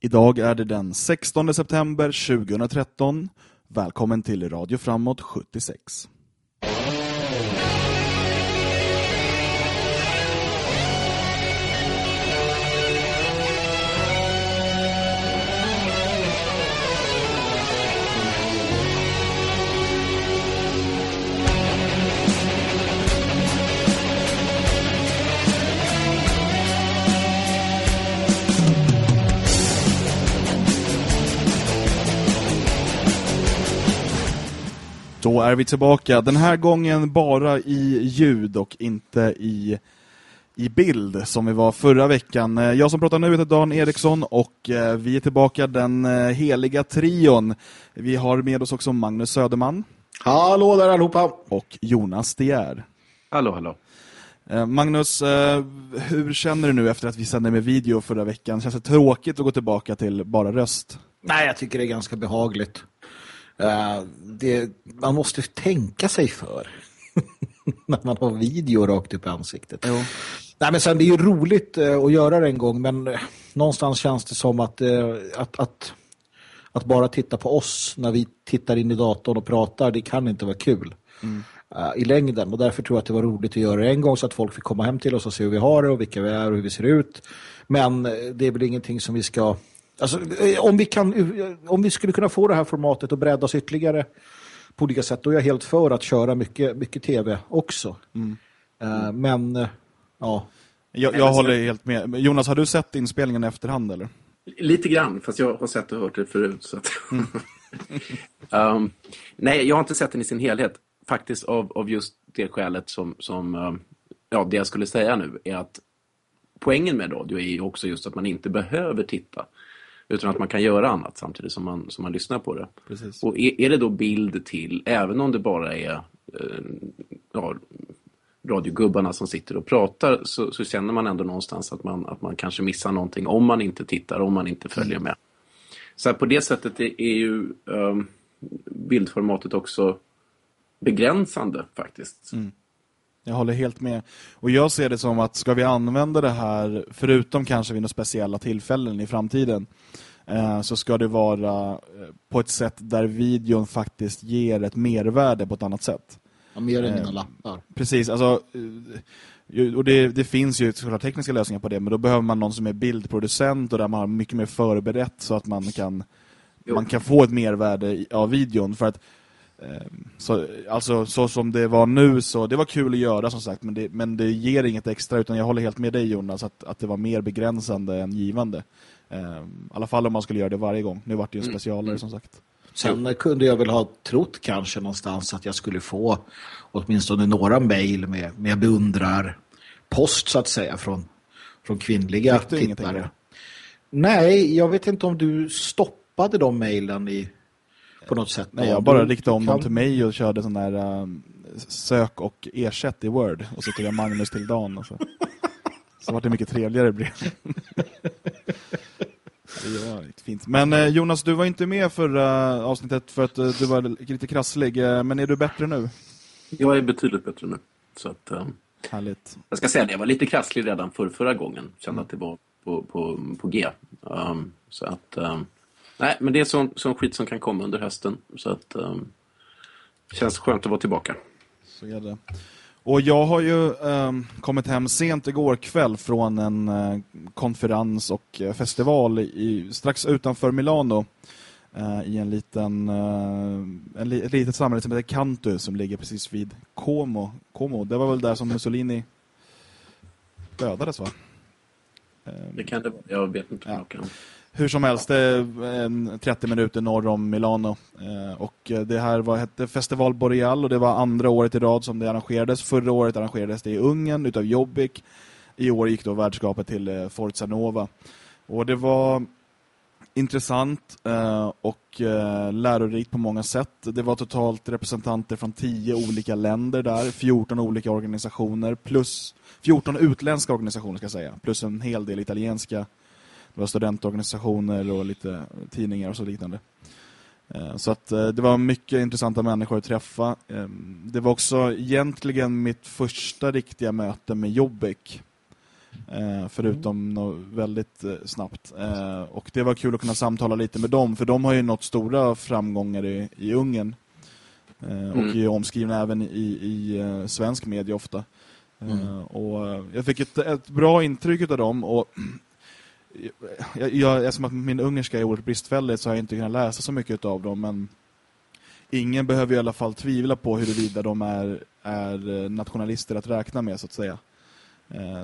Idag är det den 16 september 2013. Välkommen till Radio Framåt 76. Då är vi tillbaka. Den här gången bara i ljud och inte i, i bild som vi var förra veckan. Jag som pratar nu heter Dan Eriksson och eh, vi är tillbaka den eh, heliga trion. Vi har med oss också Magnus Söderman. Hallå där allihopa! Och Jonas Dier. Hallå, hallå. Eh, Magnus, hur känner du nu efter att vi sände med video förra veckan? Känns det tråkigt att gå tillbaka till bara röst? Nej, jag tycker det är ganska behagligt. Uh, det, man måste tänka sig för när man har video rakt upp i ansiktet. Jo. Nej, men sen det är ju roligt uh, att göra det en gång men uh, någonstans känns det som att, att, att, att, bara titta på oss när vi tittar in i datorn och pratar, det kan inte vara kul. Mm. i längden och därför tror jag att det var roligt att göra det en gång så att folk fick komma hem till oss och se hur vi har det och vilka vi är och hur vi ser ut. Men det är väl ingenting som vi ska Alltså, eh, om, vi kan, eh, om vi skulle kunna få det här formatet och breddas ytterligare på olika sätt, då är jag helt för att köra mycket, mycket tv också. Mm. Uh, men, ja. Jag, jag håller helt med. Jonas, har du sett inspelningen i efterhand eller? Lite grann, fast jag har sett och hört det förut. Så att... mm. um, nej, jag har inte sett den i sin helhet. Faktiskt av, av just det skälet som, som um, ja, det jag skulle säga nu är att poängen med radio är ju också just att man inte behöver titta. Utan att man kan göra annat samtidigt som man, som man lyssnar på det. Precis. Och är, är, det då bild till, även om det bara är eh, ja, radiogubbarna som sitter och pratar så, så, känner man ändå någonstans att man, att man kanske missar någonting om man inte tittar, om man inte följer med. Så på det sättet är, är ju eh, bildformatet också begränsande faktiskt. Mm. Jag håller helt med. Och jag ser det som att ska vi använda det här, förutom kanske vid några speciella tillfällen i framtiden, eh, så ska det vara eh, på ett sätt där videon faktiskt ger ett mervärde på ett annat sätt. Ja, mer än mina eh, lappar. Precis, alltså... Och det, det finns ju såklart tekniska lösningar på det, men då behöver man någon som är bildproducent och där man har mycket mer förberett så att man kan, man kan få ett mervärde av videon. För att så, alltså så som det var nu så det var kul att göra som sagt men det, men det ger inget extra utan jag håller helt med dig Jonas att, att det var mer begränsande än givande. Um, I alla fall om man skulle göra det varje gång. Nu var det ju en mm. specialare mm. som sagt. Sen kunde jag väl ha trott kanske någonstans att jag skulle få åtminstone några mejl med, med beundrar post så att säga från, från kvinnliga tittare. Nej, jag vet inte om du stoppade de mejlen i på något sätt. Nej, jag bara riktade om kan... dem till mig och körde sån där um, sök och ersätt i Word. Och så tog jag Magnus till Dan. Och så. så var det mycket trevligare brev. det var fint. Men eh, Jonas, du var inte med förra avsnittet för att eh, du var lite krasslig. Eh, men är du bättre nu? Jag är betydligt bättre nu. Så att, Härligt. Jag ska säga det, jag var lite krasslig redan för förra gången. Kände mm. att det var på, på, på G. Um, så att... Um, Nej, men det är sån, sån skit som kan komma under hösten. Så att um, känns skönt att vara tillbaka. Så är det. Och jag har ju um, kommit hem sent igår kväll från en uh, konferens och uh, festival i, strax utanför Milano. Uh, I en liten en li, ett litet samhälle som heter Cantu som ligger precis vid Como. Como. Det var väl där som Mussolini dödades va? Det kan det vara. Jag vet inte. Ja. Hur som helst, det är eh, 30 minuter norr om Milano. Eh, och eh, det här var, hette Festival Boreal och det var andra året i rad som det arrangerades. Förra året arrangerades det i Ungern utav Jobbik. I år gick då värdskapet till Forza Nova. Och det var intressant och lärorikt på många sätt. Det var totalt representanter från 10 olika länder där, 14 olika organisationer plus 14 utländska organisationer ska jag säga, plus en hel del italienska det var studentorganisationer och lite tidningar och så liknande. Eh, så att eh, det var mycket intressanta människor att träffa. Ehm, det var också egentligen mitt första riktiga möte med Jobbik. Eh, förutom något väldigt eh, snabbt. Eh, och det var kul att kunna samtala lite med dem, för de har ju nått stora framgångar i, i Ungern. Eh, och mm. är omskrivna även i, i svensk media ofta. Mm. och jag fick ett, ett bra intryck av dem och jag, jag, eftersom att min ungerska är oerhört bristfällig så har jag inte kunnat läsa så mycket av dem men ingen behöver i alla fall tvivla på huruvida de är, är nationalister att räkna med så att säga.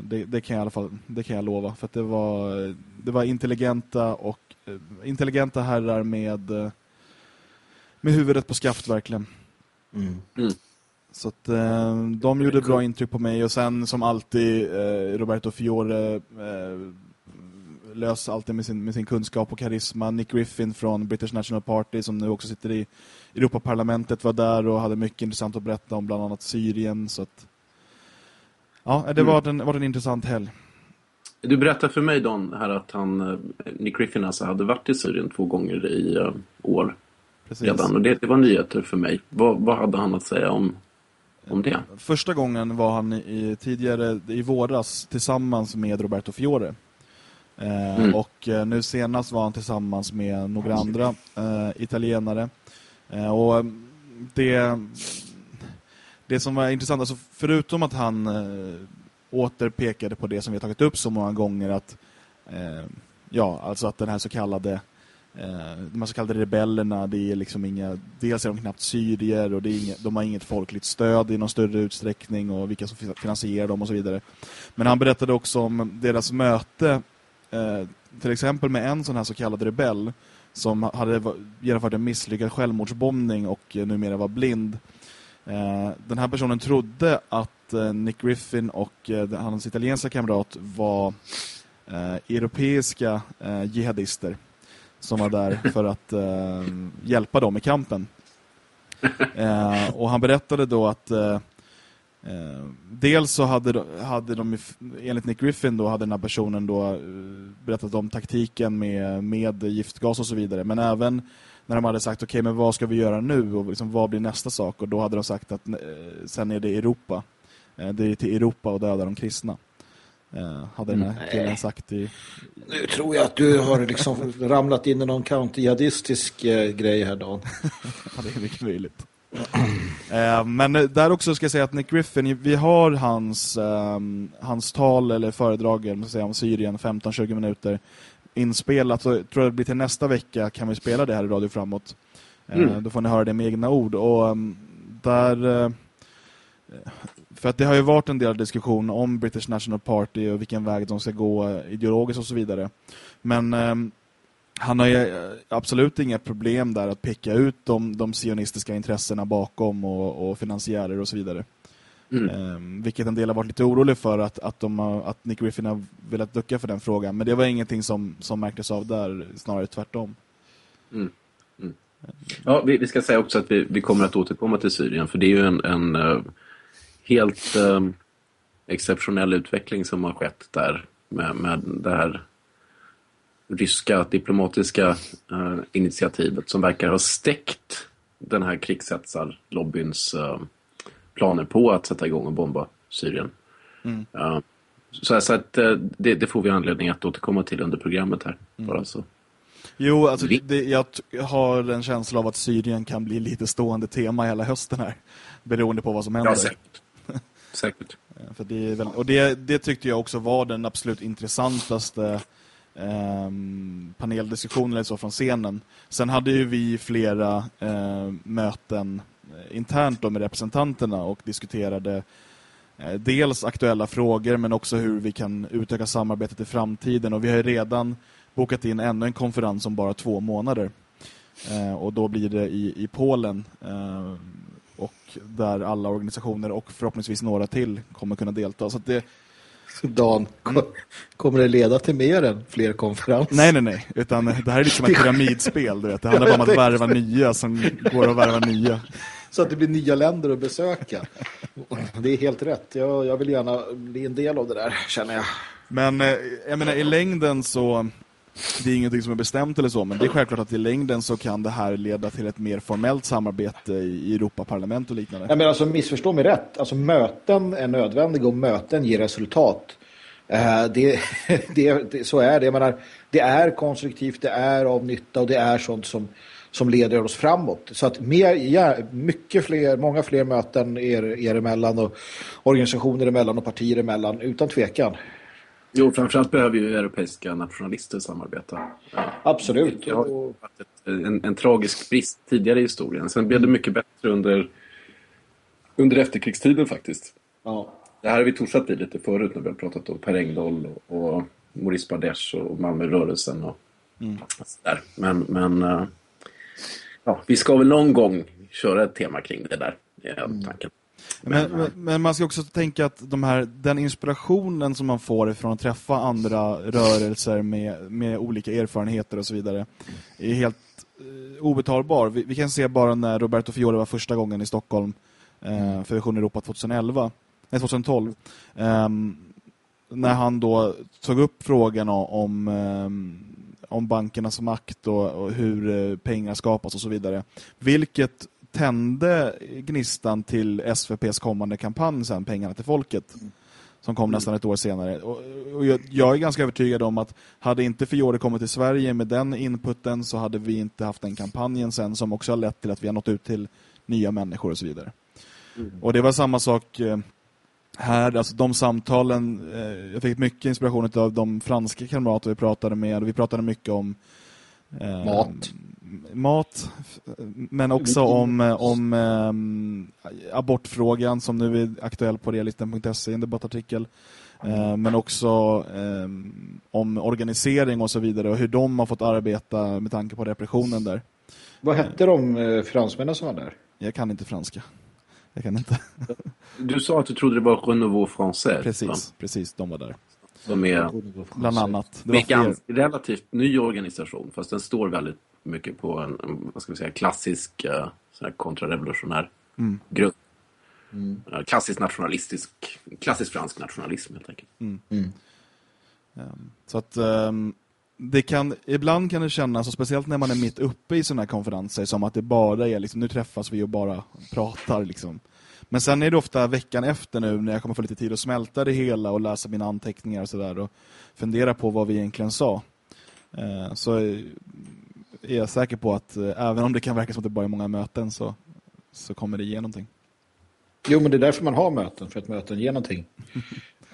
Det, det, kan jag i alla fall det kan jag lova för att det var det var intelligenta och intelligenta herrar med med huvudet på skaft verkligen. Mm. Mm. Så att eh, de gjorde bra intryck på mig och sen som alltid eh, Roberto Fiore lös alltid med sin, med sin kunskap och karisma. Nick Griffin från British National Party som nu också sitter i Europaparlamentet var där och hade mycket intressant att berätta om bland annat Syrien så att ja, det var, mm. en, var en intressant helg. Du berättade för mig Don här att han eh, Nick Griffin alltså hade varit i Syrien två gånger i uh, år. Precis. redan. Och det, det var nyheter för mig. Vad, vad hade han att säga om, om det? Första gången var han i, tidigare i våras tillsammans med Roberto Fiore. Eh, mm. Och eh, nu senast var han tillsammans med några andra eh, italienare. Och mm, det, det som var intressant, alltså förutom att han återpekade på det som vi har tagit upp så många gånger att eh, ja, alltså att den här så kallade Eh, de så kallade rebellerna, det är liksom inga, dels är de knappt syrier och det är inga, de har inget folkligt stöd i någon större utsträckning och vilka som finansierar dem och så vidare. Men han berättade också om deras möte eh, till exempel med en sån här så kallad rebell som hade genomfört en misslyckad självmordsbombning och numera var blind. Eh, den här personen trodde att eh, Nick Griffin och eh, hans italienska kamrat var eh, europeiska jihadister som var där för att eh, hjälpa dem i kampen. Eh, och han berättade då att eh, eh dels så hade, hade de, enligt Nick Griffin då, hade den här personen då eh, berättat om taktiken med, med giftgas och så vidare. Men även när de hade sagt, okej okay, men vad ska vi göra nu? Och liksom, vad blir nästa sak? Och då hade de sagt att eh, sen är det Europa. det är till Europa och döda de kristna. Uh, hade den här killen sagt i... Nu tror jag att du har liksom ramlat in i någon counter-jihadistisk uh, grej här, Dan. ja, det är mycket möjligt. Uh, men där också ska jag säga att Nick Griffin, vi har hans, um, hans tal eller föredrag om Syrien, 15-20 minuter inspelat. Så jag tror det blir till nästa vecka kan vi spela det här i Radio Framåt. Mm. Då får ni höra det med egna ord. Och um, där för att det har ju varit en del diskussion om British National Party och vilken väg de ska gå ideologiskt och så vidare. Men eh, han har ju absolut inga problem där att peka ut de, de sionistiska intressena bakom och, och finansiärer och så vidare. Mm. Eh, vilket en del har varit lite orolig för att, att, de har, att Nick Griffin har velat ducka för den frågan. Men det var ingenting som, som märktes av där, snarare tvärtom. Mm. Mm. Ja, vi, vi, ska säga också att vi, vi kommer att återkomma till Syrien för det är ju en, en uh helt eh, exceptionell utveckling som har skett där med, med det här ryska diplomatiska eh, initiativet som verkar ha stäckt den här krigshetsarlobbyns eh, planer på att sätta igång och bomba Syrien. Mm. Uh, så, så att, uh, det, det, får vi anledning att återkomma till under programmet här. Mm. Bara så. Jo, alltså det, jag har en känsla av att Syrien kan bli lite stående tema hela hösten här. Beroende på vad som händer. Ja, säkert. Säkert. Eh, för det, väl, och det, det tyckte jag också var den absolut intressantaste eh, eller så från scenen. Sen hade ju vi flera eh, möten eh, internt internt med representanterna och diskuterade eh, dels aktuella frågor men också hur vi kan utöka samarbetet i framtiden. Och vi har redan bokat in ännu en konferens om bara två månader. Eh, och då blir det i, i Polen eh, och där alla organisationer och förhoppningsvis några till kommer kunna delta. Så det, Dan, mm. kommer det leda till mer än fler konferenser? Nej, nej, nej. Utan det här är liksom ett pyramidspel. Du vet. Det handlar bara om att värva nya som går att värva nya. Så att det blir nya länder att besöka. Det är helt rätt. Jag, jag vill gärna bli en del av det där, känner jag. Men eh, jag menar, i längden så det är ingenting som är bestämt eller så, men det är självklart att i längden så kan det här leda till ett mer formellt samarbete i Europaparlament och liknande. Nej, men alltså missförstå mig rätt. Alltså möten är nödvändiga och möten ger resultat. Eh, det, det, det, så är det. Jag menar, det är konstruktivt, det är av nytta och det är sånt som, som leder oss framåt. Så att mer, ja, mycket fler, många fler möten er, er emellan och organisationer emellan och partier emellan, utan tvekan. Jo, framförallt behöver ju europeiska nationalister samarbeta. Absolut. Det har varit en, en tragisk brist tidigare i historien. Sen blev det mycket bättre under, under efterkrigstiden faktiskt. Ja. Det här har vi torsat vid lite förut när vi har pratat om Per Engdahl och, och Maurice Bardèche och Malmörörelsen och mm. sådär. Men, men uh, ja, vi ska väl någon gång köra ett tema kring det där, är mm. tanken. Men, men, men, man ska också tänka att de här, den inspirationen som man får från att träffa andra rörelser med, med olika erfarenheter och så vidare är helt eh, obetalbar. Vi, vi, kan se bara när Roberto Fiore var första gången i Stockholm eh, för Vision Europa 2011 nej, 2012 eh, när han då tog upp frågan om eh, om bankernas makt och, och hur eh, pengar skapas och så vidare. Vilket tände gnistan till SVPs kommande kampanj sen, Pengarna till folket som kom nästan ett år senare. Och, och jag, jag, är ganska övertygad om att hade inte Fiore kommit till Sverige med den inputen så hade vi inte haft den kampanjen sen som också har lett till att vi har nått ut till nya människor och så vidare. Mm. Och det var samma sak eh, här, alltså de samtalen, eh, jag fick mycket inspiration av de franska kamrater vi pratade med vi pratade mycket om eh, mat mat men också om, om um, abortfrågan som nu är aktuell på realisten.se i en debattartikel. Uh, men också um, om organisering och så vidare och hur de har fått arbeta med tanke på repressionen där. Vad hette de uh, fransmännen som var där? Jag kan inte franska. Jag kan inte. du sa att du trodde det var Renouveau Français. Precis, va? precis, de var där. De är bland annat. Det var en relativt ny organisation fast den står väldigt mycket på en, en vad ska vi säga, klassisk uh, sån kontrarevolutionär mm. grund. Mm. Uh, klassisk nationalistisk, klassisk fransk nationalism helt enkelt. Mm. Um, så att um, det kan, ibland kan det kännas, och speciellt när man är mitt uppe i sådana här konferenser, som att det bara är liksom, nu träffas vi och bara pratar liksom. Men sen är det ofta veckan efter nu när jag kommer få lite tid att smälta det hela och läsa mina anteckningar och sådär och fundera på vad vi egentligen sa. Uh, så är jag säker på att eh, även om det kan verka som att det bara är många möten så, så kommer det ge någonting. Jo, men det är därför man har möten, för att möten ger någonting.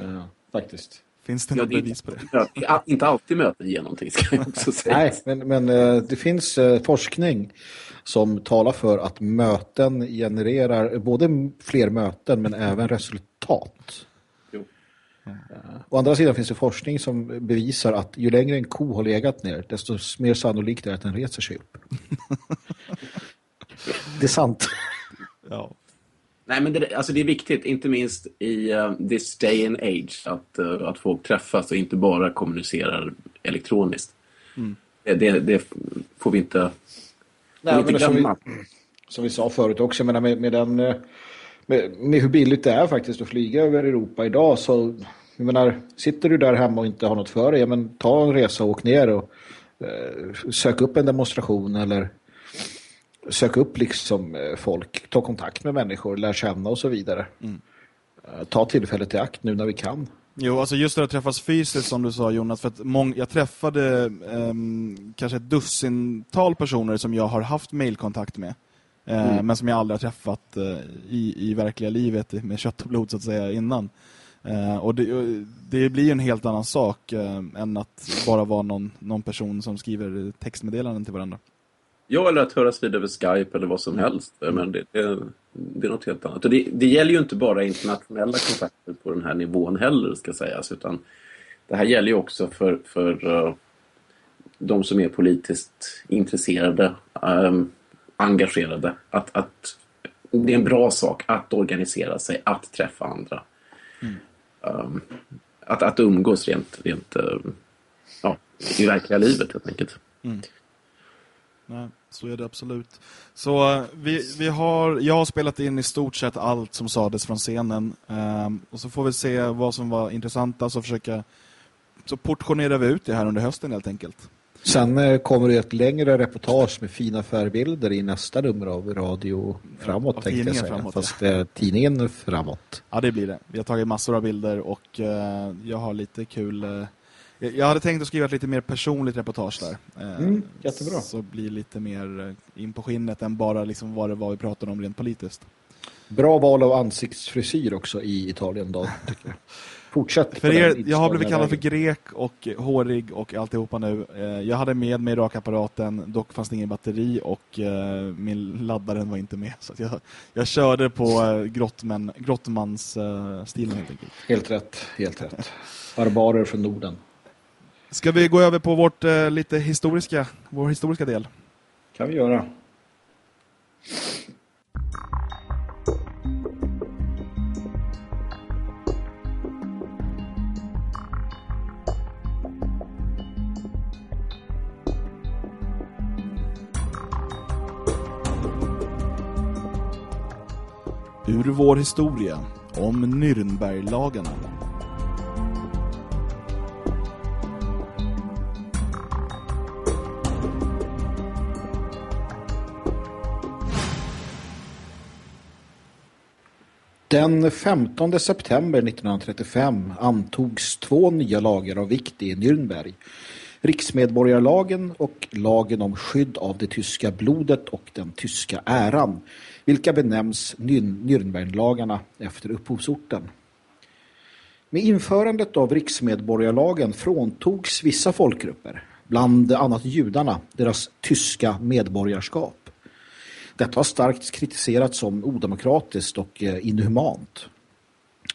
uh, faktiskt. Finns det ja, något bevis på det? Ja, inte alltid möten ger någonting, ska jag också säga. Nej, men, men uh, det finns uh, forskning som talar för att möten genererar både fler möten men även resultat. Å andra sidan finns det forskning som bevisar att ju längre en ko har legat ner, desto mer sannolikt är att den reser sig upp. det är sant. Ja. Nej, men det, alltså det är viktigt, inte minst i uh, this day and age, att, uh, att folk träffas och inte bara kommunicerar elektroniskt. Mm. Det, det, det, får vi inte, Nej, får vi inte glömma. Som vi, som vi sa förut också, med, med, den, eh, med, med hur billigt det är faktiskt att flyga över Europa idag så jag menar, sitter du där hemma och inte har något för dig, men ta en resa och åk ner och eh, sök upp en demonstration eller sök upp liksom eh, folk, ta kontakt med människor, lär känna och så vidare. Mm. Eh, ta tillfället i akt nu när vi kan. Jo, alltså just det att träffas fysiskt som du sa Jonas, för att jag träffade eh, kanske ett dussintal personer som jag har haft mailkontakt med. Eh, mm. Men som jag aldrig har träffat eh, i, i verkliga livet med kött och blod så att säga innan. Uh, och det, det, blir en helt annan sak uh, än att bara vara någon, någon person som skriver textmeddelanden till varandra. Ja, eller att höras vid över Skype eller vad som helst. Men det, det, det är något helt annat. Och det, det, gäller ju inte bara internationella kontakter på den här nivån heller, ska sägas. Utan det här gäller ju också för, för uh, de som är politiskt intresserade, um, engagerade. Att, att det är en bra sak att organisera sig, att träffa andra. Um, att, att umgås rent, rent uh, ja, i verkliga livet helt enkelt. Mm. Nej, så är det absolut. Så eh, vi, vi har, jag har spelat in i stort sett allt som sades från scenen. Um, och så får vi se vad som var intressant. Alltså försöka så portionerar vi ut det här under hösten helt enkelt. Sen eh, kommer det ett längre reportage med fina färgbilder i nästa nummer av Radio Framåt, ja, tänkte jag säga. Framåt, Fast ja. Eh, tidningen Framåt. Ja, det blir det. Vi har tagit massor av bilder och uh, jag har lite kul... Jag hade tänkt att skriva ett lite mer personligt reportage där. Mm, jättebra. Så blir lite mer in på skinnet än bara liksom vad det var vi pratade om rent politiskt. Bra val av ansiktsfrisyr också i Italien då, tycker jag. Fortsätt. För er, jag har blivit kallad för grek och hårig och alltihopa nu. Eh, jag hade med mig rakapparaten, dock fanns det ingen batteri och eh, min laddaren var inte med. Så jag, jag körde på eh, grottman, grottmans-stilen helt enkelt. Helt rätt, helt rätt. Barbarer från Norden. Ska vi gå över på vårt lite historiska, vår historiska del? kan vi göra. Ur vår historia om Nürnberglagarna. Den 15 september 1935 antogs två nya lagar av vikt i Nürnberg. Riksmedborgarlagen och lagen om skydd av det tyska blodet och den tyska äran vilka benämns Nürnberglagarna efter upphovsorten. Med införandet av riksmedborgarlagen fråntogs vissa folkgrupper, bland annat judarna, deras tyska medborgarskap. Detta har starkt kritiserats som odemokratiskt och eh, inhumant.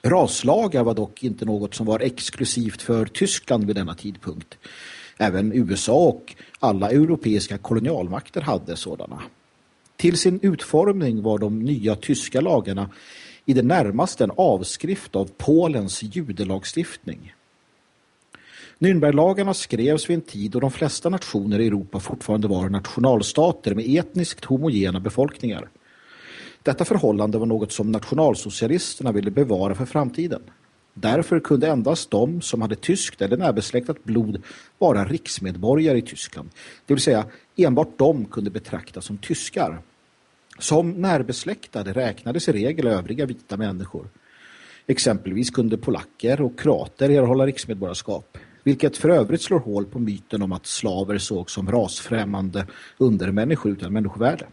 Raslagar var dock inte något som var exklusivt för Tyskland vid denna tidpunkt. Även USA och alla europeiska kolonialmakter hade sådana. Till sin utformning var de nya tyska lagarna i det närmaste en avskrift av Polens judelagstiftning. Nürnberglagarna skrevs vid en tid då de flesta nationer i Europa fortfarande var nationalstater med etniskt homogena befolkningar. Detta förhållande var något som nationalsocialisterna ville bevara för framtiden. Därför kunde endast de som hade tyskt eller närbesläktat blod vara riksmedborgare i Tyskland. Det vill säga enbart de kunde betraktas som tyskar. Som närbesläktade räknades i regel övriga vita människor. Exempelvis kunde polacker och kroater erhålla riksmedborgarskap, vilket för övrigt slår hål på myten om att slaver såg som rasfrämmande undermänniskor utan människovärde.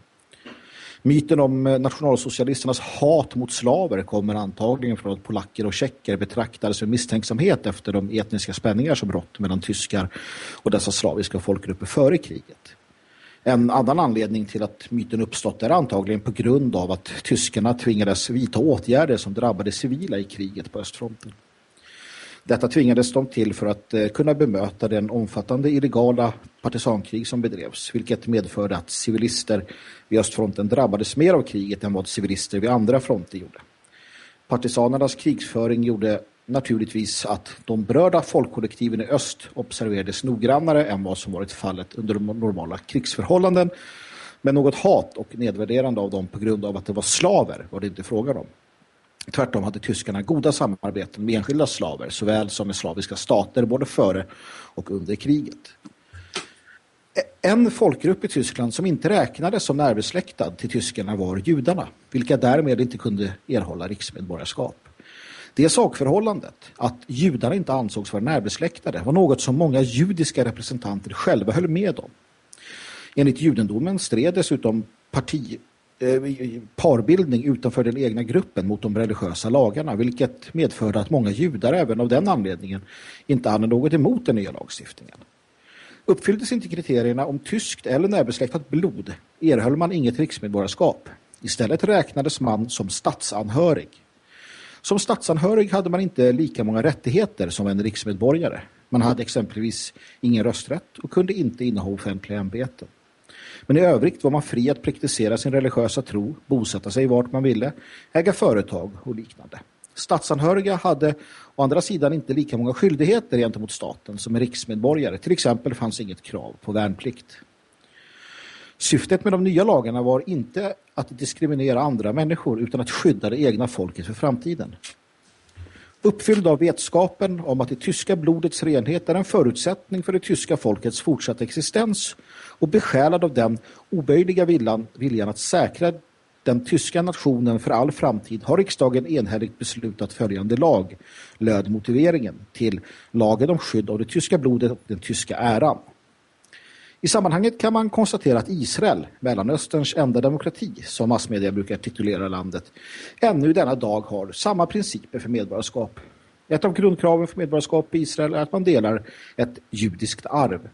Myten om eh, nationalsocialisternas hat mot slaver kommer antagligen från att polacker och tjecker betraktades med misstänksamhet efter de etniska spänningar som rått mellan tyskar och dessa slaviska folkgrupper före kriget. En annan anledning till att myten uppstått är antagligen på grund av att tyskarna tvingades vidta åtgärder som drabbade civila i kriget på östfronten. Detta tvingades de till för att eh, kunna bemöta den omfattande illegala partisankrig som bedrevs, vilket medförde att civilister vid östfronten drabbades mer av kriget än vad civilister vid andra fronter gjorde. Partisanernas krigsföring gjorde naturligtvis att de berörda folkkollektiven i öst observerades noggrannare än vad som varit fallet under normala krigsförhållanden. Men något hat och nedvärderande av dem på grund av att det var slaver var det inte frågan om. Tvärtom hade tyskarna goda samarbeten med enskilda slaver såväl som med slaviska stater både före och under kriget. En folkgrupp i Tyskland som inte räknades som närbesläktad till tyskarna var judarna, vilka därmed inte kunde erhålla riksmedborgarskap. Det sakförhållandet att judarna inte ansågs vara närbesläktade var något som många judiska representanter själva höll med om. Enligt judendomen stred dessutom parti, eh, parbildning utanför den egna gruppen mot de religiösa lagarna vilket medförde att många judar även av den anledningen inte hade något emot den nya lagstiftningen. Uppfylldes inte kriterierna om tyskt eller närbesläktat blod erhöll man inget riksmedborgarskap. Istället räknades man som statsanhörig som statsanhörig hade man inte lika många rättigheter som en riksmedborgare. Man hade exempelvis ingen rösträtt och kunde inte inneha offentliga ämbeten. Men i övrigt var man fri att praktisera sin religiösa tro, bosätta sig vart man ville, äga företag och liknande. Statsanhöriga hade å andra sidan inte lika många skyldigheter gentemot staten som en riksmedborgare. Till exempel fanns inget krav på värnplikt. Syftet med de nya lagarna var inte att diskriminera andra människor utan att skydda det egna folket för framtiden. Uppfylld av vetskapen om att det tyska blodets renhet är en förutsättning för det tyska folkets fortsatta existens och besjälad av den oböjliga viljan, viljan att säkra den tyska nationen för all framtid har riksdagen enhälligt beslutat följande lag, löd motiveringen till lagen om skydd av det tyska blodet och den tyska äran. I sammanhanget kan man konstatera att Israel, Mellanösterns enda demokrati, som massmedia brukar titulera landet, ännu denna dag har samma principer för medborgarskap. Ett av grundkraven för medborgarskap i Israel är att man delar ett judiskt arv.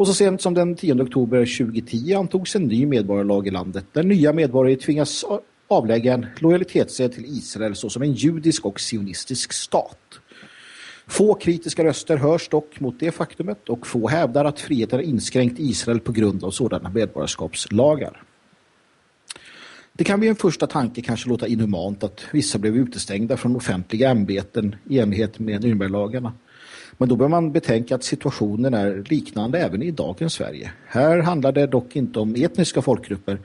Och så sent som den 10 oktober 2010 antogs en ny medborgarlag i landet där nya medborgare tvingas avlägga en lojalitetsed till Israel såsom en judisk och sionistisk stat. Få kritiska röster hörs dock mot det faktumet och få hävdar att friheten inskränkt Israel på grund av sådana medborgarskapslagar. Det kan vid en första tanke kanske låta inhumant att vissa blev utestängda från offentliga ämbeten i enlighet med Nürnberglagarna. Men då bör man betänka att situationen är liknande även i dagens Sverige. Här handlar det dock inte om etniska folkgrupper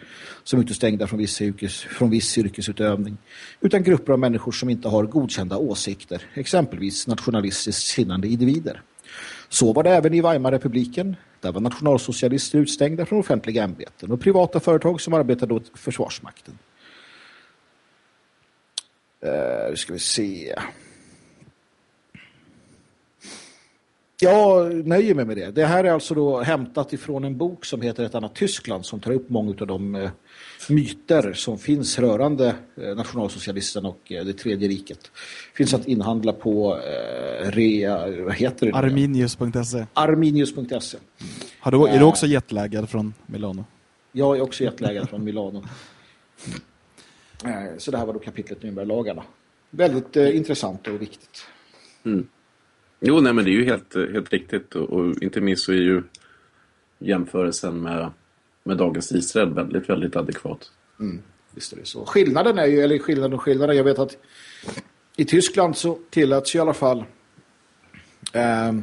som är utestängda från viss, yrkes, från viss yrkesutövning utan grupper av människor som inte har godkända åsikter, exempelvis nationalistiskt sinnande individer. Så var det även i Weimarrepubliken. Där var nationalsocialister utstängda från offentliga ämbeten och privata företag som arbetade åt Försvarsmakten. Uh, ska vi se... Jag nöjer mig med det. Det här är alltså då hämtat ifrån en bok som heter Ett annat Tyskland som tar upp många av de eh, myter som finns rörande eh, nationalsocialisten och eh, det tredje riket. Finns att inhandla på eh, rea, vad heter det? Arminius.se Arminius.se Är du också jetlaggad från Milano? Jag är också jetlaggad från Milano. Så det här var då kapitlet Nürnberglagarna. Väldigt intressant och viktigt. Mm. Jo, nej, men det är ju helt, helt riktigt. Och, och, inte minst så är ju jämförelsen med, med dagens Israel väldigt, väldigt adekvat. Mm, visst är det så. Skillnaden är ju, eller skillnaden och skillnaden, jag vet att i Tyskland så tilläts i alla fall eh,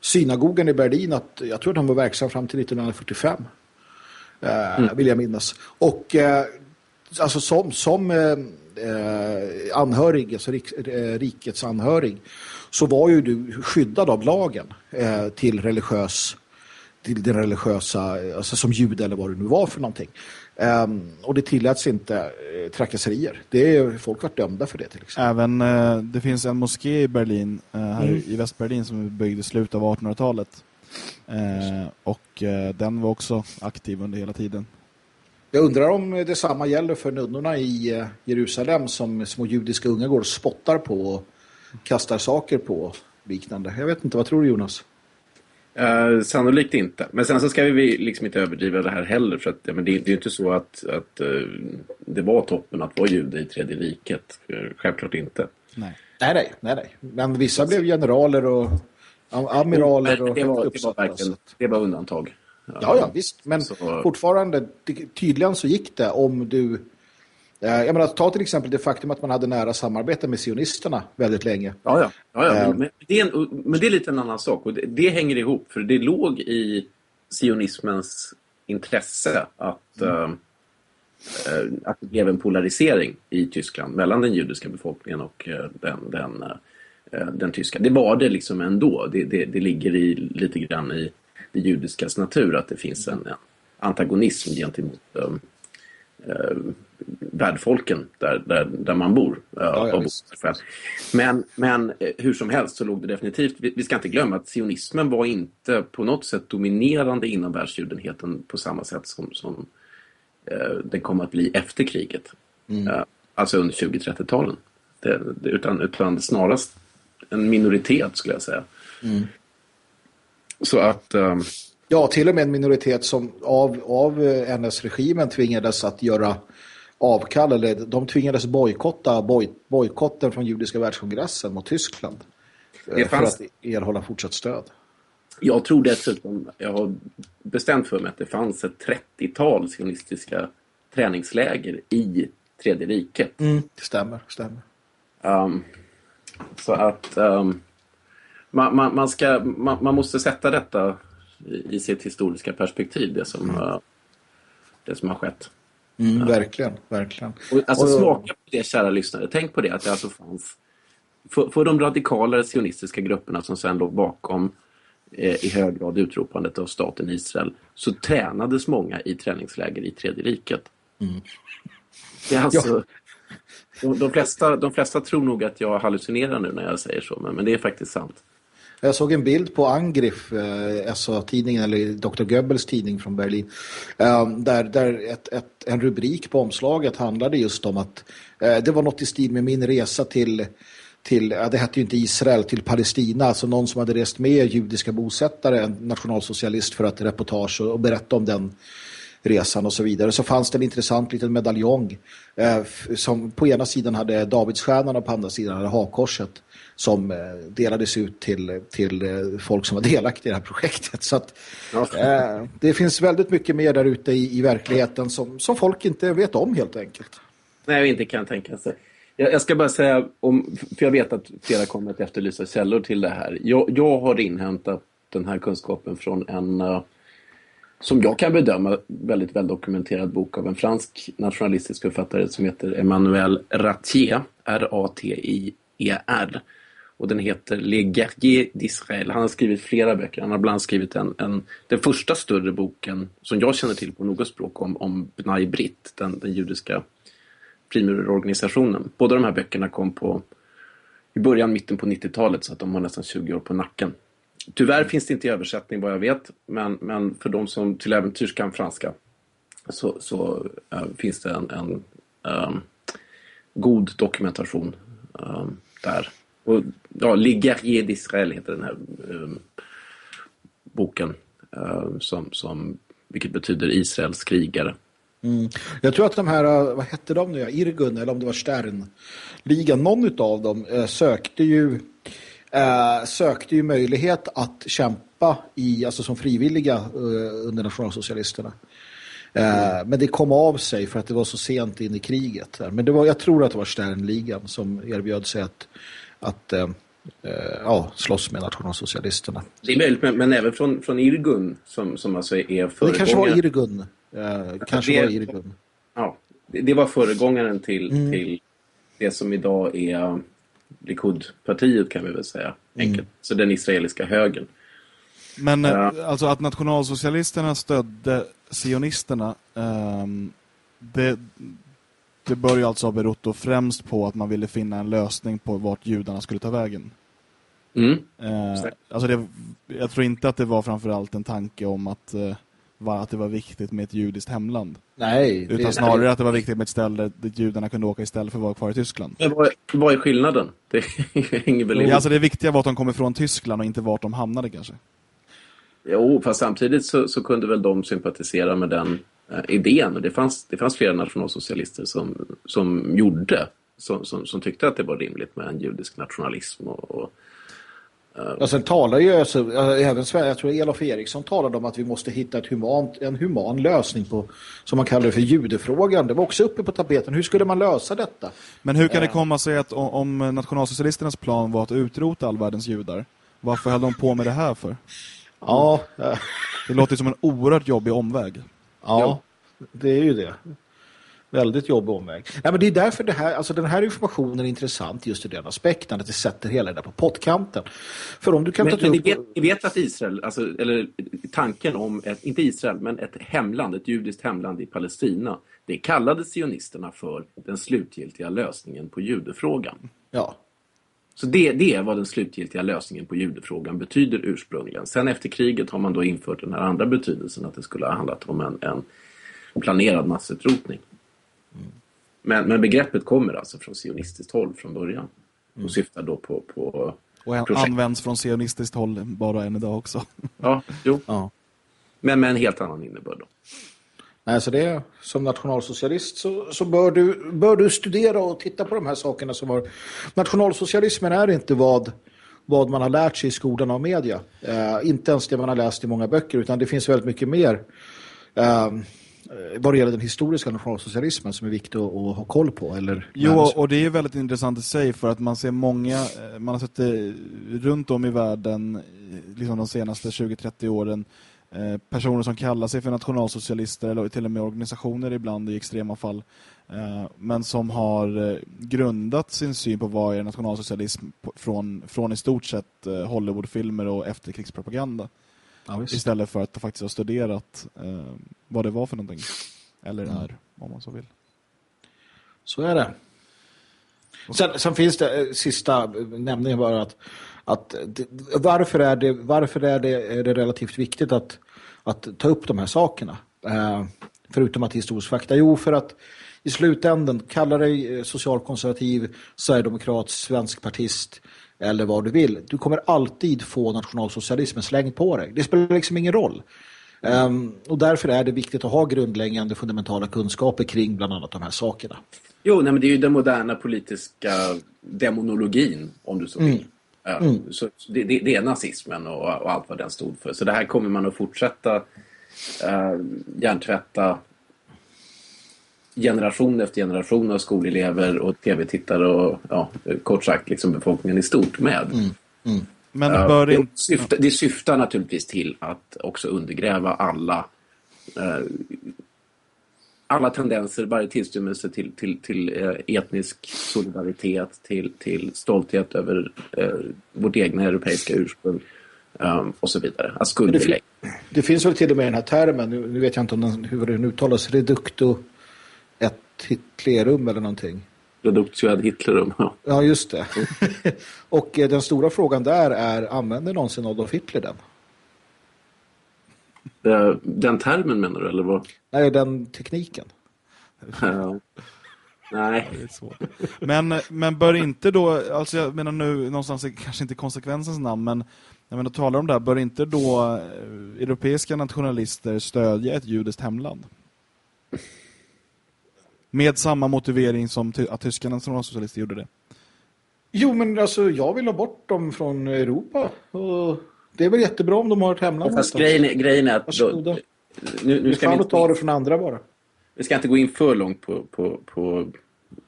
synagogen i Berlin att, jag tror att de var verksam fram till 1945. Eh, mm. Vill jag minnas. Och eh, alltså som, som eh, eh anhörig, alltså rik, eh, rikets anhörig så var ju du skyddad av lagen eh, till religiös till den religiösa, alltså som jude eller vad det nu var för någonting. Um, och det tilläts inte eh, trakasserier. Det är, folk varit dömda för det till exempel. Även, eh, det finns en moské i Berlin, eh, här mm. i Västberlin som är byggd i slutet av 1800-talet. Eh, och eh, den var också aktiv under hela tiden. Jag undrar om detsamma gäller för nunnorna i eh, Jerusalem som små judiska unga går och spottar på och kastar saker på liknande. Jag vet inte, vad tror du Jonas? Uh, sannolikt inte. Men sen så ska vi liksom inte överdriva det här heller. För att, ja, men det, det är inte så att, att uh, det var toppen att vara jude i tredje riket. Självklart inte. Nej. Nej, nej, nej, nej. Men vissa blev generaler och amiraler. Och det, var, det, var verkligen, det var undantag. Ja, ja, visst. Men så... fortfarande, tydligen så gick det om du Eh, jag menar, ta till exempel det faktum att man hade nära samarbete med sionisterna väldigt länge. Ja, ja. ja, ja. Men, men, det en, men, det är lite en annan sak. Och det, det, hänger ihop, för det låg i sionismens intresse att, mm. äh, att det blev en polarisering i Tyskland mellan den judiska befolkningen och äh, den, den, äh, den tyska. Det var det liksom ändå. Det, det, det ligger i, lite grann i det judiskas natur att det finns en, en antagonism gentemot värdfolken där, där, där man bor. Ja, ja, men, men eh, hur som helst så låg det definitivt, vi, vi, ska inte glömma att sionismen var inte på något sätt dominerande inom världsjudenheten på samma sätt som, som eh, den kom att bli efter kriget. Mm. Eh, alltså under 20-30-talen. Utan, utan snarast en minoritet skulle jag säga. Mm. Så att... Um... Ja, till och med en minoritet som av, av eh, NS-regimen tvingades att göra avkall eller de tvingades bojkotta boj, bojkotten från judiska världskongressen mot Tyskland det fanns... för att erhålla fortsatt stöd. Jag tror dessutom, jag har bestämt för mig att det fanns ett 30-tal sionistiska träningsläger i Tredje riket. Mm, det stämmer, stämmer. Um, så att um, man, man, man, ska, man, man, måste sätta detta i, i sitt historiska perspektiv, det som, mm. uh, det som har skett. Mm, verkligen, verkligen. Och, alltså och, smaka på det kära lyssnare. Tänk på det att det alltså fanns för, för de radikalare sionistiska grupperna som sen låg bakom eh, i hög grad utropandet av staten Israel så tränades många i träningsläger i Tredje riket. Mm. Det är alltså, de, de, flesta, de flesta tror nog att jag hallucinerar nu när jag säger så, men, men det är faktiskt sant. Jag såg en bild på Angriff, eh, SA-tidningen eller Dr. Goebbels tidning från Berlin. Eh, där där ett, ett, en rubrik på omslaget handlade just om att eh, det var något i stil med min resa till, till ja, det hette ju inte Israel, till Palestina. Alltså någon som hade rest med judiska bosättare, en nationalsocialist för att reportage och, och berätta om den resan och så vidare. Så fanns det en intressant liten medaljong eh, som på ena sidan hade Davidsstjärnan och på andra sidan hade Hakorset som eh, delades ut till, till eh, folk som var delaktiga i det här projektet. Så att, eh, det finns väldigt mycket mer där ute i, i verkligheten som, som folk inte vet om helt enkelt. Nej, inte kan tänka sig. Jag, jag ska bara säga, om, för jag vet att flera kommer att efterlysa källor till det här. Jag, jag har inhämtat den här kunskapen från en uh, som jag kan bedöma, väldigt väldokumenterad bok av en fransk nationalistisk författare som heter Emmanuel Ratier, R-A-T-I-E-R. Och den heter Les Guerriers d'Israël. Han har skrivit flera böcker. Han har bland annat skrivit en, en, den första större boken som jag känner till på något språk om, om Bnai Brit, den, den judiska frimurarorganisationen. Båda de här böckerna kom på i början, mitten på 90-talet så att de har nästan 20 år på nacken. Tyvärr finns det inte i översättning vad jag vet, men, men för de som till äventyrs kan franska så, så äh, finns det en, en äh, god dokumentation äh, där. Och, ja, Les d'Israël heter den här eh, boken, ehm, som, som, vilket betyder Israels krigare. Mm. Jag tror att de här, eh, vad hette de nu, Irgun eller om det var Sternligan, någon av dem eh, sökte ju eh, sökte ju möjlighet att kämpa i, alltså som frivilliga eh, under nationalsocialisterna. Mm. men det kom av sig för att det var så sent in i kriget. Men det var, jag tror att det var Sternligan som erbjöd sig att, att eh, eh ja, slåss med nationalsocialisterna. Det är möjligt, men, men även från, från Irgun som, som alltså är föregångaren. Det kanske var Irgun. Eh, kanske det, var Irgun. Ja, det, det var föregångaren till, mm. till det som idag är Likud-partiet kan vi väl säga. Enkelt. Mm. Så den israeliska högern. Men uh, alltså att nationalsocialisterna stödde sionisterna um, det, det bör ju alltså ha berott främst på att man ville finna en lösning på vart judarna skulle ta vägen. Mm. Uh, alltså det, jag tror inte att det var framförallt en tanke om att uh, var att det var viktigt med ett judiskt hemland. Nej. Utan det, snarare det, att det var viktigt med ett ställe dit judarna kunde åka istället för att vara kvar i Tyskland. Men vad, vad är skillnaden? Det är ingen ja, alltså det viktiga var att de kom ifrån Tyskland och inte vart de hamnade kanske. Jo, fast samtidigt så, så kunde väl de sympatisera med den eh, idén. Och det fanns, det fanns flera nationalsocialister som, som gjorde, som, som, som tyckte att det var rimligt med en judisk nationalism och, och Ja, sen talar ju alltså, även Sverige, jag tror Elof Eriksson talade om att vi måste hitta ett humant, en human lösning på, som man kallar det för judefrågan. Det var också uppe på tapeten. Hur skulle man lösa detta? Men hur kan det komma sig att om nationalsocialisternas plan var att utrota all världens judar, varför höll de på med det här för? Ja. Det låter som en oerhört jobbig omväg. Ja, det är ju det. Väldigt jobbig omväg. Ja, men det är därför det här, alltså den här informationen är intressant just i den aspekten att det sätter hela det där på pottkanten. För om du kan men, ta men upp... ni, vet, ni vet att Israel, alltså, eller tanken om, ett, inte Israel, men ett hemland, ett judiskt hemland i Palestina, det kallade sionisterna för den slutgiltiga lösningen på judefrågan. Ja. Så det, det är vad den slutgiltiga lösningen på judefrågan betyder ursprungligen. Sen efter kriget har man då infört den här andra betydelsen att det skulle ha handlat om en, en planerad massutrotning. Men, men begreppet kommer alltså från sionistiskt håll från början. Mm. Och syftar då på, på Och projekt. används från sionistiskt håll bara än idag också. Ja, jo. Ja. Men med en helt annan innebörd då. Så det som nationalsocialist så, så bör, du, bör du studera och titta på de här sakerna som var... Nationalsocialismen är inte vad, vad man har lärt sig i skolan av media. Eh, inte ens det man har läst i många böcker utan det finns väldigt mycket mer. Eh, Eh, vad det gäller den historiska nationalsocialismen som är viktig att, att ha koll på. Eller jo, och det är väldigt intressant i sig för att man ser många, eh, man har sett det runt om i världen liksom de senaste 20-30 åren eh, personer som kallar sig för nationalsocialister eller till och med organisationer ibland i extrema fall eh, men som har eh, grundat sin syn på vad är nationalsocialism från, från i stort sett eh, Hollywoodfilmer och efterkrigspropaganda. Ja, istället för att faktiskt ha studerat eh, vad det var för någonting. Eller mm. är, om man så vill. Så är det. Sen, sen finns det, eh, sista nämningen bara att, att varför, är det, varför är det, är det relativt viktigt att, att ta upp de här sakerna? Eh, förutom att historisk fakta. Jo, för att i slutändan, kalla dig eh, socialkonservativ, sverigedemokrat, svenskpartist eller vad du vill. Du kommer alltid få nationalsocialismen slängd på dig. Det spelar liksom ingen roll. Um, och därför är det viktigt att ha grundläggande fundamentala kunskaper kring bland annat de här sakerna. Jo, nej, men det är ju den moderna politiska demonologin, om du så vill. Mm. Mm. Så det, det, det, är nazismen och, och, allt vad den stod för. Så det här kommer man att fortsätta uh, hjärntvätta generation efter generation av skolelever och tv-tittare och ja, kort sagt liksom befolkningen i stort med. Mm. Mm. Men bör det, syftar, det syftar naturligtvis till att också undergräva alla uh, alla tendenser, varje tillstymmelse till, till, till eh, etnisk solidaritet, till, till stolthet över eh, vårt egna europeiska ursprung um, och så vidare. Att skuldbelägg. Det, det, finns väl till och med den här termen, nu, nu vet jag inte om den, hur den uttalas, reducto ett Hitlerum eller någonting. Reductio ad Hitlerum, ja. Ja, just det. och eh, den stora frågan där är, använder någonsin Adolf Hitler den? Eh, den termen menar du, eller vad? Nej, den tekniken. Nej. Men, men bör inte då, alltså jag menar nu någonstans kanske inte konsekvensens namn, men när man talar om det här, bör inte då eh, europeiska nationalister stödja ett judiskt hemland? Med samma motivering som att tyskarna nationalsocialister gjorde det. Jo, men alltså jag vill ha bort dem från Europa. Och det är väl jättebra om de har ett hemland. Fast grejen, grejen är att... Då, nu, nu ska vi inte ta det från andra bara. Vi ska inte gå in för långt på, på, på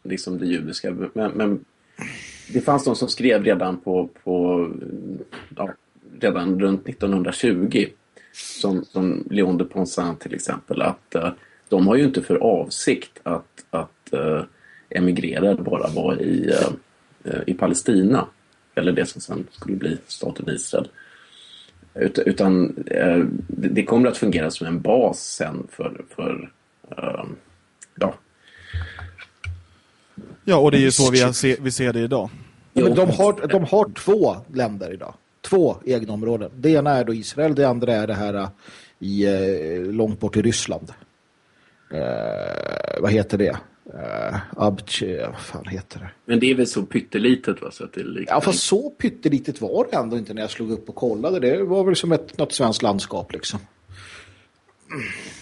liksom det judiska. Men, men det fanns de som skrev redan på, på ja, redan runt 1920 som, som Leon de Ponsan till exempel att uh, de har ju inte för avsikt att, att uh, emigrera bara vara i, uh, i Palestina eller det som sen skulle bli staten Israel. Utan, utan eh, det kommer att fungera som en bas sen för, för eh, ja. Ja, och det är ju så vi, ser, vi ser det idag. Ja, men de, har, de har två länder idag. Två egna områden. Det ena är då Israel, det andra är det här eh, i, eh, långt bort i Ryssland. Eh, vad heter det? Uh, Abche, vad fan heter det? Men det är väl så pyttelitet va? Så att det är ja, fast så pyttelitet var det ändå inte när jag slog upp och kollade. Det var väl som ett, något svenskt landskap liksom.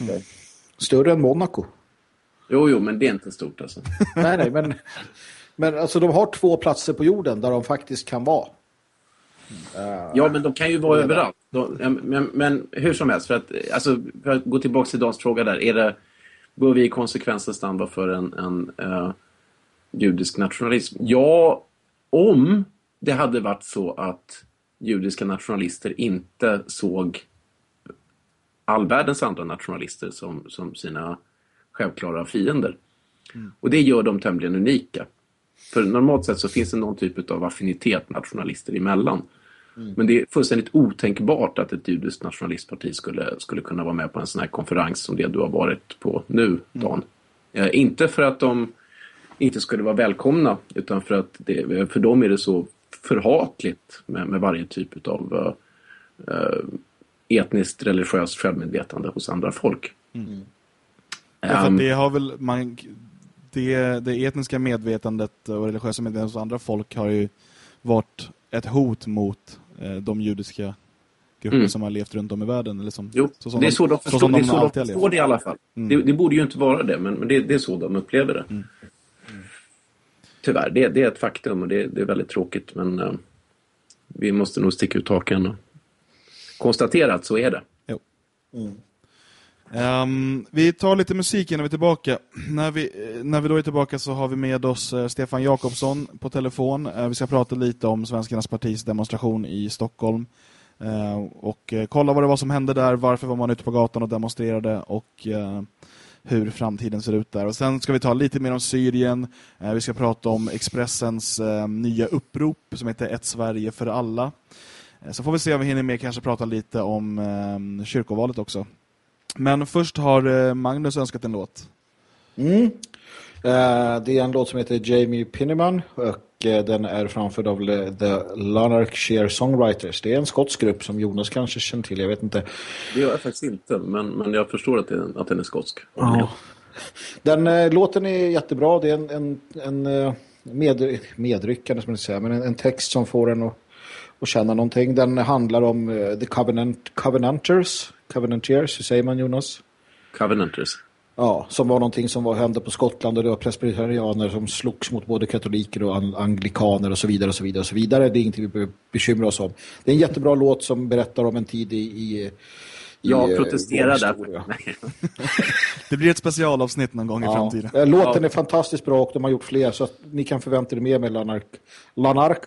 Mm. Större än Monaco. Jo, jo, men det är inte stort alltså. nej, nej, men, men alltså de har två platser på jorden där de faktiskt kan vara. Uh, ja, men de kan ju vara överallt. De, men, men, hur som helst, för att, alltså, för att gå tillbaka till Dans fråga där. Är det bör vi i konsekvensens namn vara för en, en uh, judisk nationalism? Ja, om det hade varit så att judiska nationalister inte såg all världens andra nationalister som, som sina självklara fiender. Mm. Och det gör dem tämligen unika. För normalt sett så finns det någon typ av affinitet nationalister emellan. Mm. Men det är fullständigt otänkbart att ett judiskt nationalistparti skulle, skulle kunna vara med på en sån här konferens som det du har varit på nu, mm. Dan. Mm. Eh, inte för att de inte skulle vara välkomna, utan för att det, för dem är det så förhatligt med, med varje typ av uh, etniskt religiöst självmedvetande hos andra folk. Mm. Um, det har väl man, det, det etniska medvetandet och religiösa medvetandet hos andra folk har ju varit ett hot mot eh, de judiska grupper mm. som har levt runt om i världen. Eller som, jo, så som det är så de, förstår, så de, det, är så de förstår det i alla fall. Mm. Det, det, borde ju inte vara det, men, men det, det, är så de upplever det. Mm. Tyvärr, det, är ett faktum och det, är väldigt tråkigt, men uh, vi måste nog sticka ut taken och konstatera att så är det. Jo. Um, vi tar lite musik innan vi är tillbaka. När vi, eh, när vi då är tillbaka så har vi med oss uh, Stefan Jakobsson på telefon. Uh, vi ska prata lite om Svenskarnas partis demonstration i Stockholm Uh, och uh, kolla vad det var som hände där, varför var man ute på gatan och demonstrerade och hur framtiden ser ut där. Och sen ska vi ta lite mer om Syrien. Vi ska prata om Expressens nya upprop som heter Ett Sverige för alla. Eh, så får vi se om vi hinner med kanske prata lite om kyrkovalet också. Men först har eh, Magnus önskat en låt. Mm. Eh, det är en låt som heter Jamie Pinneman och eh, den är framförd av The Lanarkshire Songwriters. Det är en skotsk grupp som Jonas kanske känner till, jag vet inte. Det gör jag faktiskt inte, men, men jag förstår att, det, att den är skotsk. Den eh, låten är jättebra. Det är en, en, en med, medryckande som man säga, men en, en text som får en att, att känna någonting. Den handlar om eh, The Covenant, Covenanters. Covenanters, hur säger man Jonas? Covenanters. Ja, som var någonting som var, hände på Skottland och det var presbyterianer som slogs mot både katoliker och an- anglikaner och så vidare och så vidare och så vidare. Det är ingenting vi behöver bekymra oss om. Det är en jättebra låt som berättar om en tid i, i, i Jag eh, protesterar därför. Nej. Det blir ett specialavsnitt någon gång i Ja, framtiden. eh, låten är fantastiskt bra och de har gjort fler så att ni kan förvänta er mer med Lanark Lanark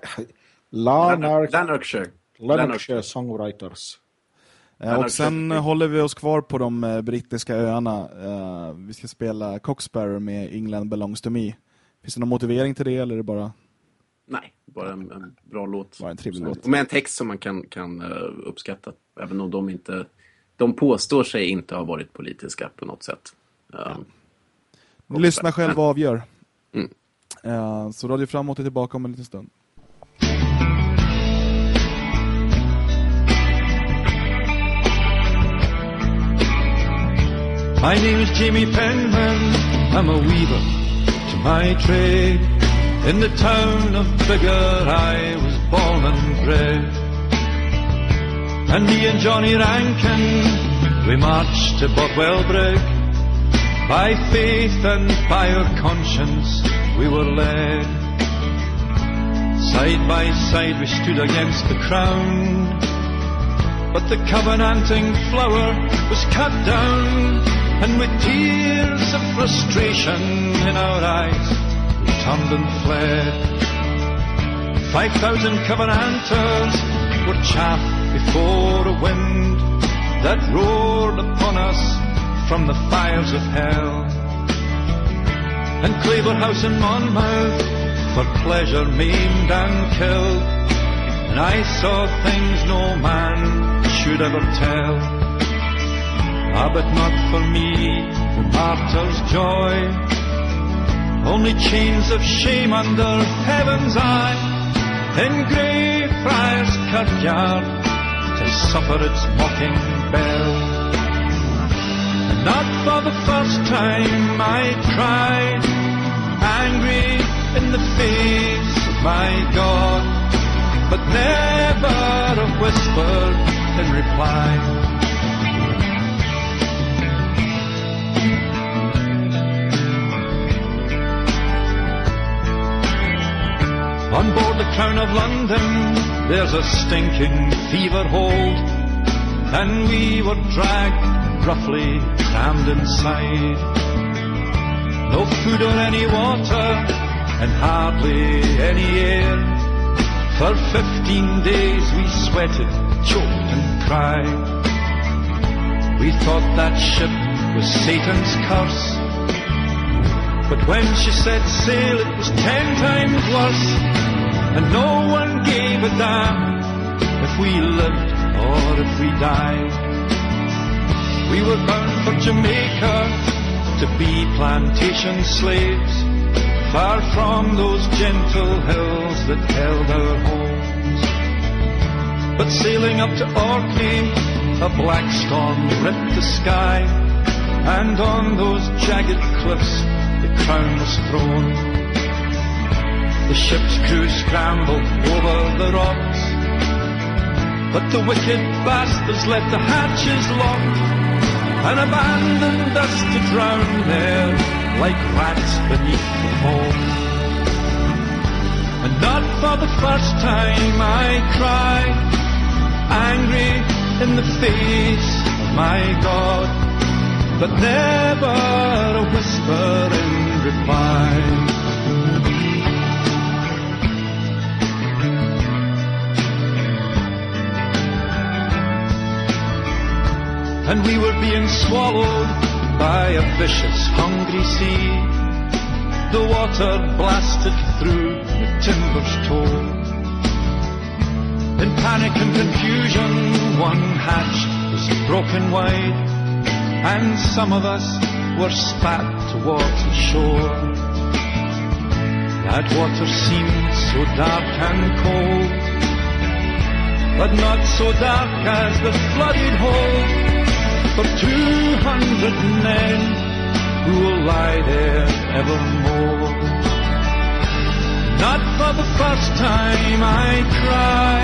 Lanark Lanarkshire. Lanarkshire Songwriters. Eh, Och sen håller vi oss kvar på de eh, brittiska öarna. Eh, Vi ska spela Coxsparrow med England Belongs to Me. Finns det någon motivering till det eller är det bara... Nej, bara en, en bra låt. Bara en trevlig låt. Och med en text som man kan, kan uppskatta. Även om de inte... De påstår sig inte ha varit politiska på något sätt. Um, Lyssna själv och avgör. Mm. Så Radio Framåt är tillbaka om en liten stund. My name is Jimmy Penman. I'm a weaver to my trade. In the town of Biggar I was born and bred. And me and Johnny Rankin, we marched to Bodwell Brig. By faith and by our conscience we were led. Side by side we stood against the crown. But the covenanting flower was cut down, and with tears of frustration in our eyes, we turned and fled. Five thousand covenanters were chaff before a wind that roared upon us from the fires of hell. And Claverhouse and Monmouth for pleasure maimed and killed. And I saw things no man should ever tell. Ah, but not for me, the martyr's joy. Only chains of shame under heaven's eye. In Greyfriars Kirkyard to suffer its mocking bell. And not for the first time I cried, angry in the face of my God but never a whisper in reply. On board the Crown of London, there's a stinking fever hold, and we were dragged roughly crammed inside. No food or any water, and hardly any air. For fifteen days we sweated, choked and cried. We thought that ship was Satan's curse. But when she said sail, it was ten times worse. And no one gave a damn if we lived or if we died. We were bound for Jamaica to be plantation slaves far from those gentle hills that held our homes. But sailing up to Orkney, a black storm ripped the sky, and on those jagged cliffs the crown was thrown. The ship's crew scrambled over the rocks, but the wicked bastards left the hatches locked and abandoned us to drown there like rats beneath the foam. And not for the first time I cried, angry in the face of my God, but never a whisper in reply. And we were being swallowed by a vicious, hungry sea. The water blasted through the timbers tore. In panic and confusion, one hatch was broken wide, and some of us were spat towards the shore. That water seemed so dark and cold, but not so dark as the flooded hold for two hundred men who will lie there evermore. Not for the first time I cry,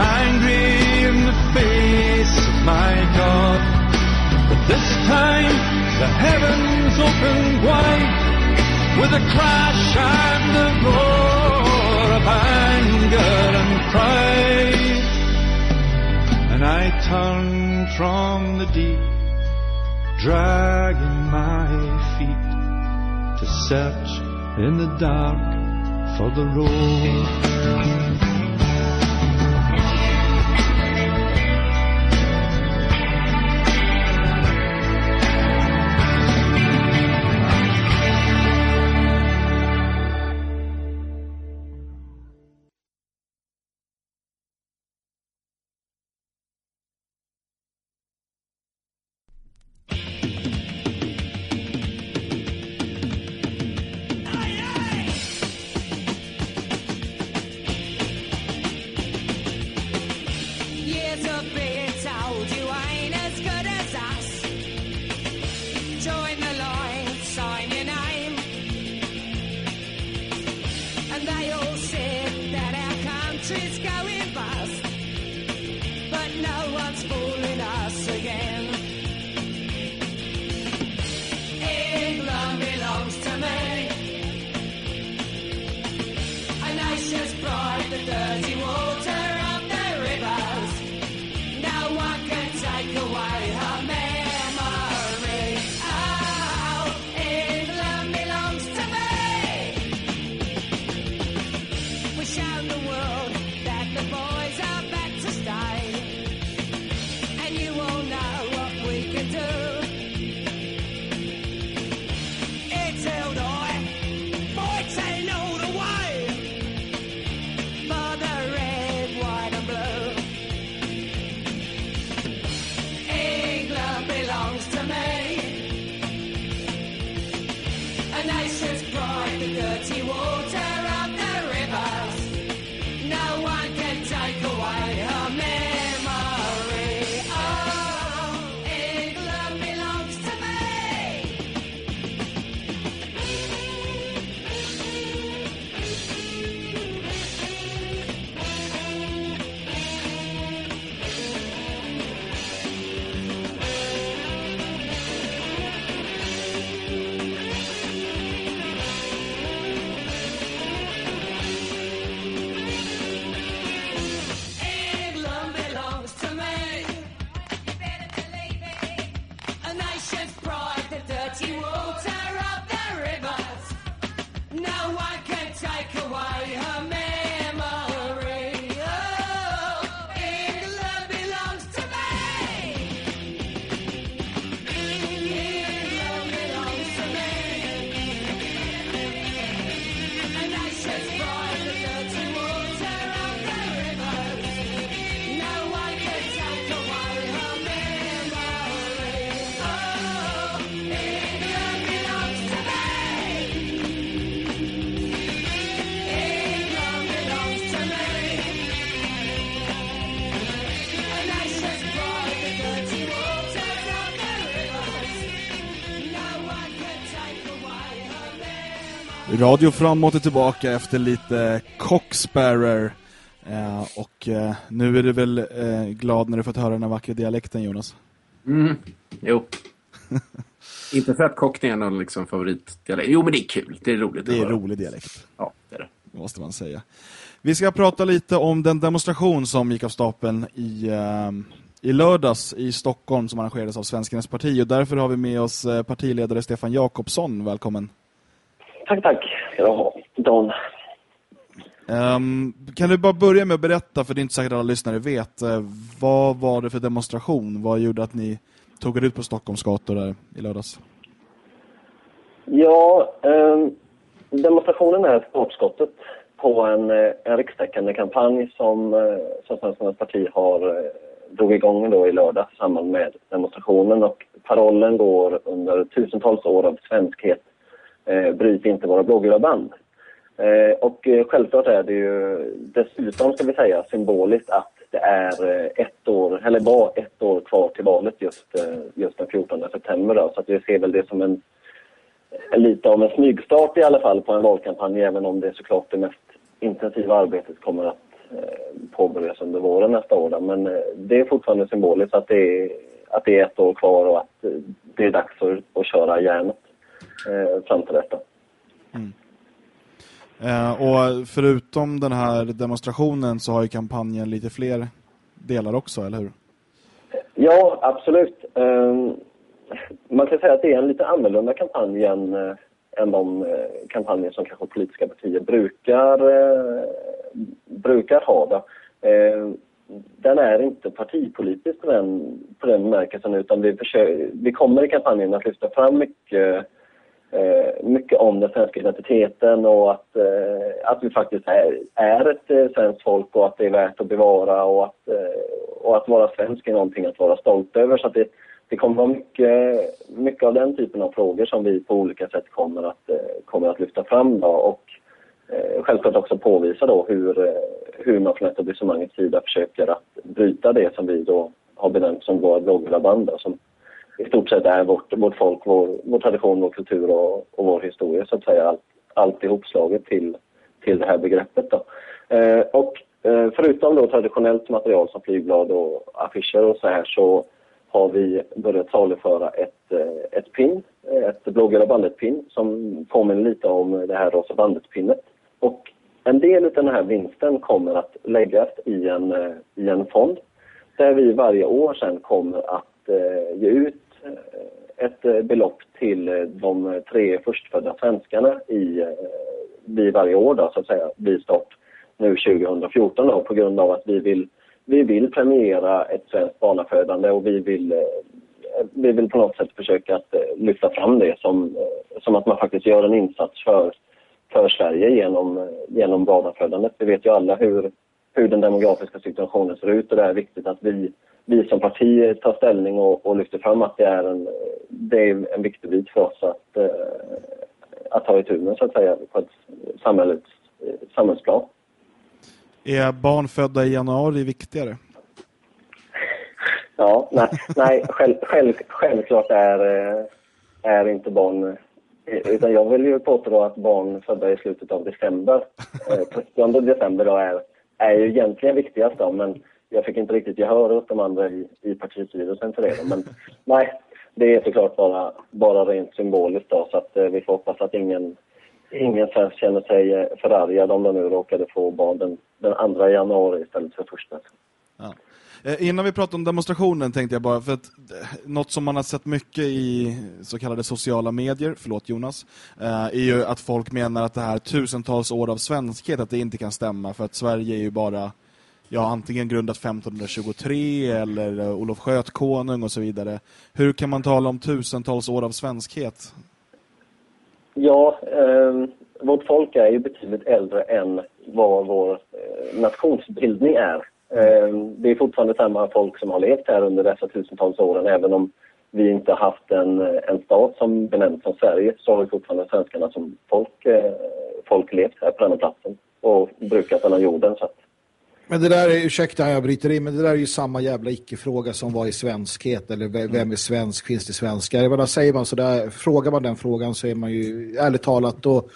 angry in the face of my God. But this time the heavens opened wide with a crash and a roar of anger and pride. And I turned from the deep, dragging my feet to search in the dark for the road. Radio framåt och tillbaka efter lite Cocksparrer. Eh, och eh, nu är du väl eh, glad när du fått höra den här vackra dialekten, Jonas? Mm. Jo. Inte för att cockney är någon liksom favoritdialekt. Jo, men det är kul. Det är roligt. Det är höra. rolig dialekt, Ja, det är det. måste man säga. Vi ska prata lite om den demonstration som gick av stapeln i, eh, i lördags i Stockholm som arrangerades av Svenskarnas parti. Och därför har vi med oss eh, partiledare Stefan Jakobsson. Välkommen. Tack, tack. Ja, Dan. Ehm, kan du bara börja med att berätta, för det är inte säkert alla lyssnare vet, eh, vad var det för demonstration? Vad gjorde att ni tog er ut på Stockholms gator där i lördags? Ja, eh, demonstrationen är startskottet på en, eh, en rikstäckande kampanj som, eh, som Svenskarnas parti har drog igång då i lördag i samband med demonstrationen. Och parollen går under tusentals år av svenskhet. Eh, bryt inte våra blågula band. Eh, och eh, självklart är det ju dessutom, ska vi säga, symboliskt att det är eh, ett år, eller var ett år kvar till valet just, eh, just den 14 september. Då. Så att vi ser väl det som en, en lite av en smygstart i alla fall på en valkampanj, även om det såklart det mest intensiva arbetet kommer att påbörjas under våren nästa år. Då. Men det är fortfarande symboliskt att det är, att det är ett år kvar och att det är dags att, att köra järnet eh, fram till detta. Eh, och förutom den här demonstrationen så har ju kampanjen lite fler delar också, eller hur? Ja, absolut. Ehm, Man kan säga att det är en lite annorlunda kampanj än, eh, än de eh, kampanjer som kanske politiska partier brukar, eh, brukar ha. Då. Ehm, Den är inte partipolitisk på den, på den bemärkelsen utan vi, försöker, vi kommer i kampanjen att lyfta fram mycket eh, Eh, mycket om den svenska identiteten och att, eh, att vi faktiskt är, är ett eh, svenskt folk och att det är värt att bevara och att, eh, och att vara svensk är någonting att vara stolt över. Så att det, det kommer vara mycket, mycket av den typen av frågor som vi på olika sätt kommer att, eh, kommer att lyfta fram. Då. Och eh, självklart också påvisa då hur, eh, hur man från etablissemangets sida försöker att bryta det som vi då har benämnt som våra blågula band. Då, som i stort sett är vårt, vårt folk, vår, vår tradition, vår kultur och, och vår historia så att säga. Allt, allt ihopslaget till, till det här begreppet. Då. Eh, och eh, förutom då traditionellt material som flygblad och affischer och så här så har vi börjat saluföra ett, eh, ett pin, eh, ett blågula bandet-pin som påminner lite om det här rosa bandet-pinnet. Och en del av den här vinsten kommer att läggas i en, eh, i en fond där vi varje år sen kommer att eh, ge ut Eh, ett eh, belopp till eh, de tre förstfödda svenskarna i, vid varje år då, så att säga, vid start nu 2014 då, på grund av att vi vill, vi vill premiera ett svenskt barnafödande och vi vill, vi vill på något sätt försöka att lyfta fram det som, som att man faktiskt gör en insats för, för Sverige genom, genom barnafödandet. Vi vet ju alla hur, hur den demografiska situationen ser ut och det är viktigt att vi, vi som parti tar ställning och, och lyfter fram att det är en, det är en viktig bit för oss att, eh, att ta itu med så att säga på ett samhällets, eh, samhällsplan. Är barn födda i januari viktigare? Ja, nej, nej själv, själv, självklart är, eh, är inte barn... Utan jag vill ju påstå att barn födda i slutet av december, eh, 30 december då är, är ju egentligen viktigast då, men jag fick inte riktigt gehör hos de andra i, i partistyrelsen för det. Men nej, det är såklart bara, bara rent symboliskt då, så att eh, vi får hoppas att ingen, ingen svensk känner sig eh, förargad om de nu råkade få barn den, den 2 januari istället för första. Ja. Eh, Innan vi pratar om demonstrationen tänkte jag bara, för att eh, något som man har sett mycket i så kallade sociala medier, förlåt Jonas, eh, är ju att folk menar att det här tusentals år av svenskhet, att det inte kan stämma, för att Sverige är ju bara ja, antingen grundat 1523 eller eh, Olof Skötkonung och så vidare. Hur kan man tala om tusentals år av svenskhet? Ja, eh, vårt folk är ju betydligt äldre än vad vår eh, nationsbildning är. Eh, det är fortfarande samma folk som har levt här under dessa tusentals åren. Även om vi inte har haft en, eh, en stat som benämns som Sverige så har vi fortfarande svenskarna som folk, eh, folk levt här på den här platsen och brukat den här jorden. Så att, men det där är, ursäkta jag bryter in, men det där är ju samma jävla icke-fråga som var i svenskhet, eller vem är svensk, finns det svenskar? Jag menar, säger man sådär, frågar man den frågan så är man ju, ärligt talat, då,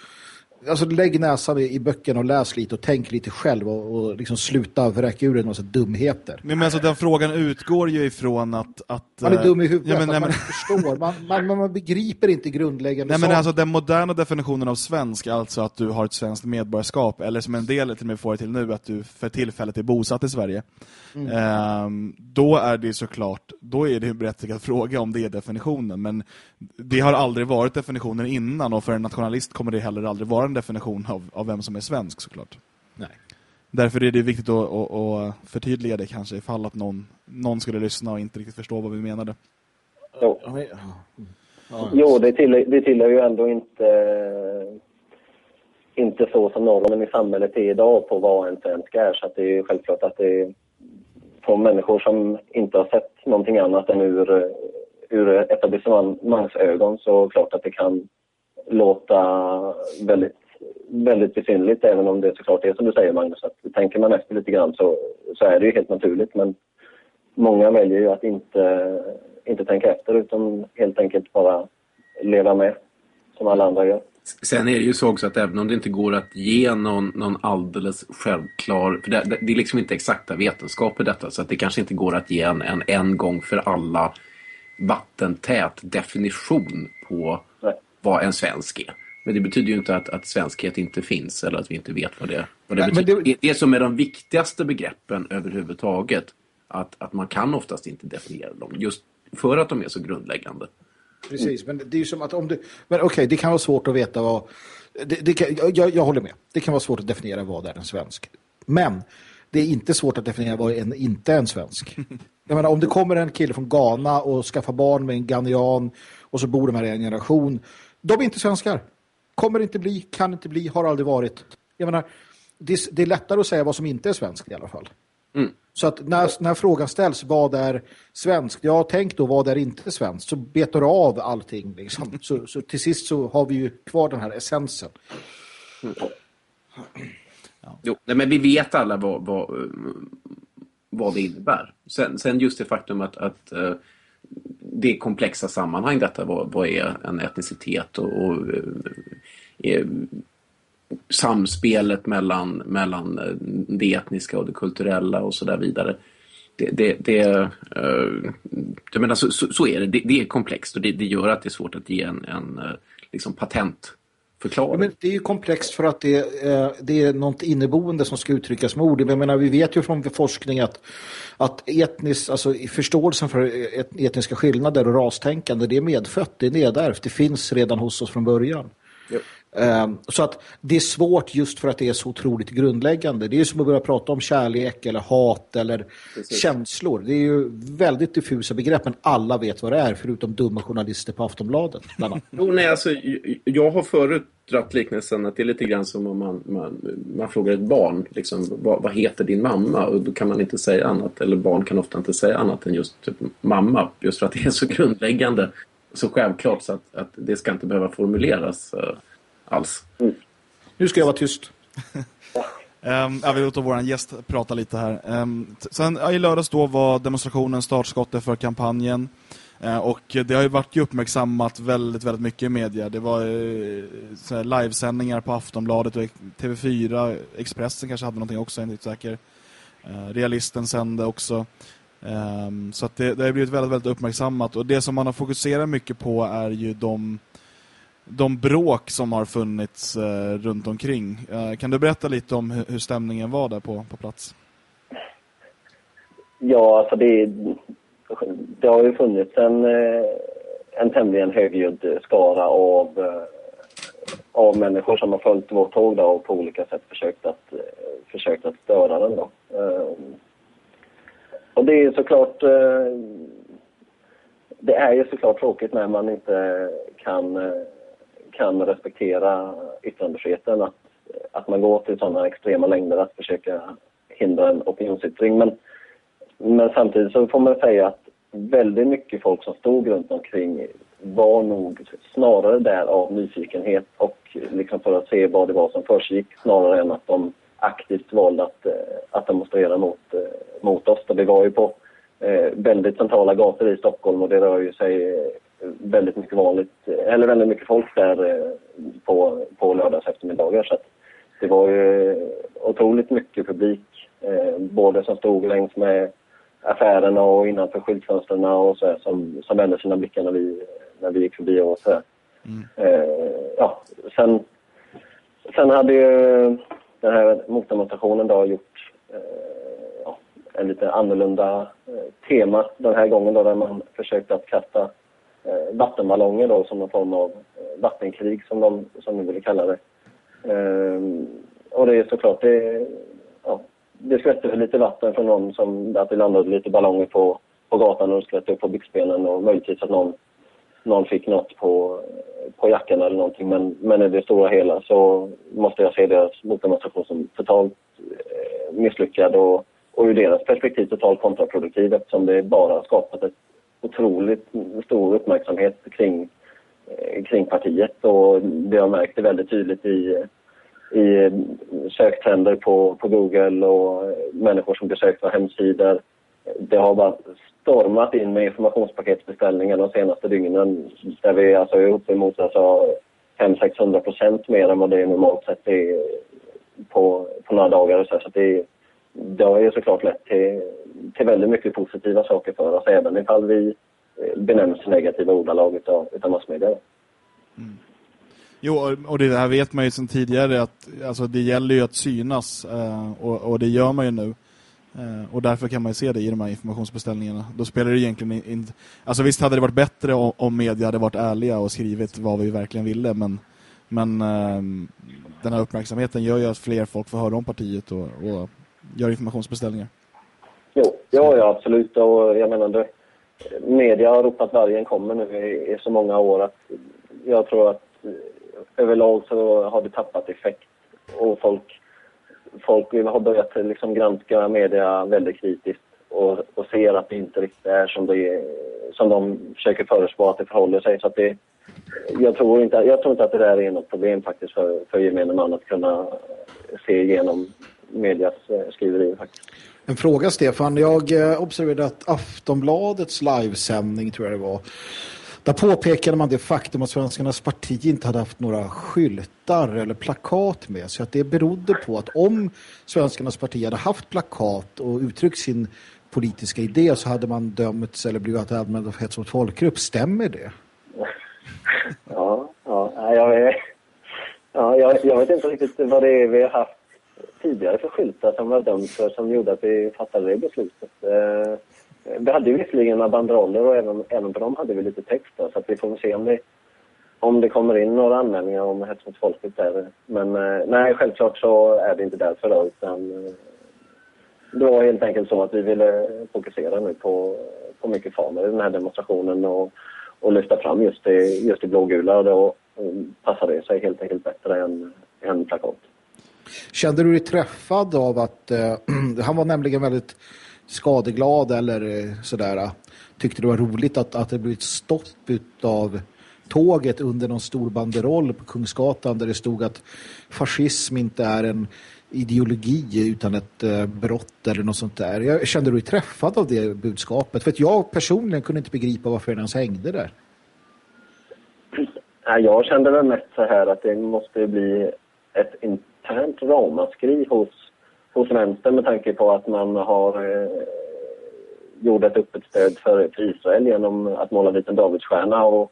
alltså lägg näsan i, i böckerna och läs lite och tänk lite själv och, och liksom sluta vräka ur en massa dumheter. Men, men alltså den frågan utgår ju ifrån att... att Man är eh, dum i huvudet, Ja, men, att nej, man men, förstår. Man, man, man, man begriper inte grundläggande nej, men saker. alltså den moderna definitionen av svensk, alltså att du har ett svenskt medborgarskap, eller som en del till och med får till nu, att du för tillfället är bosatt i Sverige. Mm. Ehm, då är det såklart, då är det en berättigad fråga om det är definitionen, men det har aldrig varit definitionen innan, och för en nationalist kommer det heller aldrig vara en definition av, av vem som är svensk såklart. Nej. Därför är det viktigt att, att, att förtydliga det kanske ifall att någon, någon skulle lyssna och inte riktigt förstå vad vi menade. Jo. Jo, det tillhör, det tillhör ju ändå inte, inte så som normen i samhället är idag på vad en svensk är. Så att det är ju självklart att det är från människor som inte har sett någonting annat än ur, ur etablissemangsögon så klart att det kan låta väldigt, väldigt besynnerligt även om det såklart är som du säger Magnus. Att tänker man efter lite grann så, så är det ju helt naturligt men många väljer ju att inte, inte tänka efter utan helt enkelt bara leva med som alla andra gör. Sen är det ju så också att även om det inte går att ge någon, någon alldeles självklar... För det, det är liksom inte exakta vetenskap i detta så att det kanske inte går att ge en, en en gång för alla vattentät definition på Nej. vad en svensk är. Men det betyder ju inte att, att svenskhet inte finns eller att vi inte vet vad det, vad det Nej, betyder. det- Det... som är de viktigaste begreppen överhuvudtaget, att, att man kan oftast inte definiera dem. Just för att de är så grundläggande. Precis, men det är ju som att om du... Men okej, det kan vara svårt att veta vad... Det, det kan, jag, jag håller med. Det kan vara svårt att definiera vad är en svensk. Men det är inte svårt att definiera vad en inte är en svensk. Jag menar, om det kommer en kille från Ghana och skaffar barn med en ghanian och så bor de här i en generation. De är inte svenskar. Kommer inte bli, kan inte bli, har aldrig varit. Jag menar, det, är- det är lättare att säga vad som inte är svenskt i alla fall. Så att när, när frågan ställs, vad är svenskt? Ja, tänk då, vad är inte svenskt? Så betar du av allting. Liksom. Så, så till sist så har vi ju kvar den här essensen. Jo, nej, men vi vet alla vad, vad, eh, vad det innebär. Sen, sen just det faktum att, att eh, det är komplexa sammanhang detta. Vad, vad är en etnicitet och, och eh, samspelet mellan, mellan eh, det etniska och det kulturella och så där vidare. Det, det, det, eh, jag menar, så, så, så är det. det. Det är komplext och det, det gör att det är svårt att ge en, en eh, liksom patent Ja, men det är ju komplext för att det, eh, det är något inneboende som ska uttryckas med ord. Jag menar, vi vet ju från forskning att, att etnisk, alltså, förståelsen för et, etniska skillnader och rastänkande, det är medfött, det är nedärvt, det finns redan hos oss från början. Jo. Eh, Så att det är svårt just för att det är så otroligt grundläggande. Det är som att börja prata om kärlek eller hat eller känslor. Det är ju väldigt diffusa begrepp men alla vet vad det är förutom dumma journalister på Aftonbladet. Jo, nej, alltså, jag har förut dratt liknelsen att det är lite grann som om man, man, man frågar ett barn liksom, vad, vad heter din mamma? Och då kan man inte säga annat, eller barn kan ofta inte säga annat än just typ, mamma, just för att det är så grundläggande, så självklart så att, att det ska inte behöva formuleras alls. Nu ska jag vara tyst. Um, jag vill låta vår gäst prata lite här. Ehm, t- sen ja, i lördags då var demonstrationen startskottet för kampanjen. Eh, och det har ju varit ju uppmärksammat väldigt, väldigt mycket i media. Det var uh, så här livesändningar på Aftonbladet och TV4. Expressen kanske hade någonting också, jag är inte säker. Eh, Realisten sände också. Ehm, så att det, det har blivit väldigt, väldigt uppmärksammat. Och det som man har fokuserat mycket på är ju de de bråk som har funnits eh, runt omkring. Eh, kan du berätta lite om hur, hur stämningen var där på, på plats? Ja, alltså det, det har ju funnits en, eh, en tämligen högljudd skara av, eh, av människor som har följt vårt tåg då och på olika sätt försökt att, eh, försökt att störa den. Då. Och det är såklart det är ju såklart tråkigt när man inte kan, kan respektera yttrandefriheten. Att, att man går till sådana extrema längder att försöka hindra en opinionsyttring. Men, men samtidigt så får man säga att väldigt mycket folk som stod runt omkring var nog snarare där av nyfikenhet och liksom för att se vad det var som försiggick snarare än att de aktivt valde att, eh, att demonstrera mot, eh, mot oss. Och var ju på eh, väldigt centrala gator i Stockholm och det rör ju sig eh, väldigt mycket vanligt, eller väldigt mycket folk där eh, på, på lördags eftermiddagar. Så det var ju otroligt mycket publik, eh, både som stod längs med affärerna och innanför skyltfönstren och så här, som, som vände sina blickar när vi, när vi gick förbi och så här. Eh, ja, sen, sen hade ju den här motdemonstrationen då gjort ja, en lite annorlunda tema den här gången då där man försökte att kasta eh, vattenballonger då som någon form av eh, vattenkrig som de, som de ville kalla det. Eh, och det är såklart, det, ja, det skvätte lite vatten från någon som, att det landade lite ballonger på, på gatan och skvätte upp på byxbenen och möjligtvis att någon, någon fick något på, på jackan eller någonting. Men, men i det stora hela så måste jag se deras motdemonstration som totalt eh, misslyckad och, och ur deras perspektiv totalt kontraproduktiv eftersom det bara skapat ett otroligt stor uppmärksamhet kring, eh, kring partiet och det har märkt det väldigt tydligt i, i eh, söktrender på, på Google och människor som besökt våra hemsidor. Det har bara stormat in med informationspaketsbeställningar de senaste dygnen där vi alltså är uppemot alltså 500-600 procent mer än vad det normalt sett är på, på några dagar. och Så, så det, det har ju såklart lett till, till väldigt mycket positiva saker för oss även ifall vi benämns benämns negativa ordalag utav, utav massmedia. Mm. Jo, och- det här vet man ju sedan tidigare att alltså, det gäller ju att synas eh, och, och det gör man ju nu. Eh, och därför kan man ju se det i de här informationsbeställningarna. Då spelar det egentligen inte... Alltså visst hade det varit bättre om, om media hade varit ärliga och skrivit vad vi verkligen ville, men, men ehm, den här uppmärksamheten gör ju att fler folk får höra om partiet och, och gör informationsbeställningar. Jo, ja, ja absolut. Och jag menar, det, media har ropat vargen kommer nu i, i så många år att jag tror att eh, överlag så har det tappat effekt. Och folk, folk har börjat liksom granska media väldigt kritiskt och, och ser att det inte riktigt är som, det, som de försöker förespå att det förhåller sig. Så att det, jag, tror inte, jag tror inte att det där är något problem faktiskt för, för gemene man att kunna se igenom medias eh, skriverier faktiskt. En fråga Stefan, jag eh, observerade att Aftonbladets livesändning tror jag det var. Där påpekade man det faktum att Svenskarnas parti inte hade haft några skyltar eller plakat med sig. Att det berodde på att om Svenskarnas parti hade haft plakat och uttryckt sin politiska idé så hade man dömts eller blivit anmäld av hets mot folkgrupp. Stämmer det? Ja, ja, jag, vet, ja jag, jag vet inte riktigt vad det är vi har haft tidigare för skyltar som var dömt för som gjorde att vi fattade det beslutet. Eh, vi hade ju visserligen några banderoller och även, även på dem hade vi lite text då, så att vi får väl se om det, om det kommer in några anmälningar om hets mot folket där. Men eh, nej, självklart så är det inte därför då, utan eh, det var helt enkelt så att vi ville fokusera nu på, på mycket faror i den här demonstrationen och, och lyfta fram just det, just det blågula och då passade det sig helt enkelt bättre än, än plakat. Kände du dig träffad av att eh, han var nämligen väldigt skadeglad eller eh, sådär. Eh, tyckte det var roligt att, att det blivit stopp av tåget under någon stor banderoll på Kungsgatan där det stod att fascism inte är en ideologi utan ett eh, brott eller något sånt där. Jag kände du dig träffad av det budskapet? För att jag personligen kunde inte begripa varför den ens hängde där. Jag kände väl mest så här att det måste bli ett internt ramaskri hos, hos vänstern med tanke på att man har eh, gjort ett öppet stöd för, för Israel genom att måla dit en Davidsstjärna och,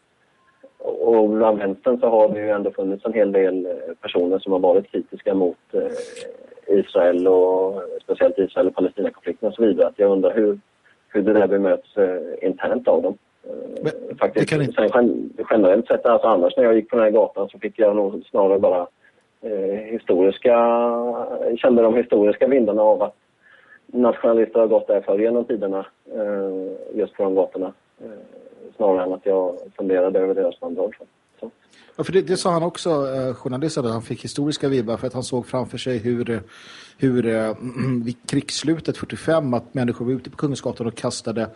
och bland vänstern så har det ju ändå funnits en hel del eh, personer som har varit kritiska mot eh, Israel och speciellt Israel och Palestina-konflikten och så vidare. Att jag undrar hur, hur det där bemöts eh, internt av dem. Eh, Men Faktiskt. det kan inte- Sen gen- generellt sett, alltså annars när jag gick på den här gatan så fick jag nog snarare bara Eh, historiska, kände de historiska vindarna av att nationalister har gått där förr genom tiderna, eh, just på de gatorna. Eh, snarare än att jag funderade över deras mandat. Ja, för det, det sa han också, eh, journalisten, att han fick historiska vibbar för att han såg framför sig hur, hur eh, vid krigsslutet 45 att människor var ute på Kungsgatan och kastade,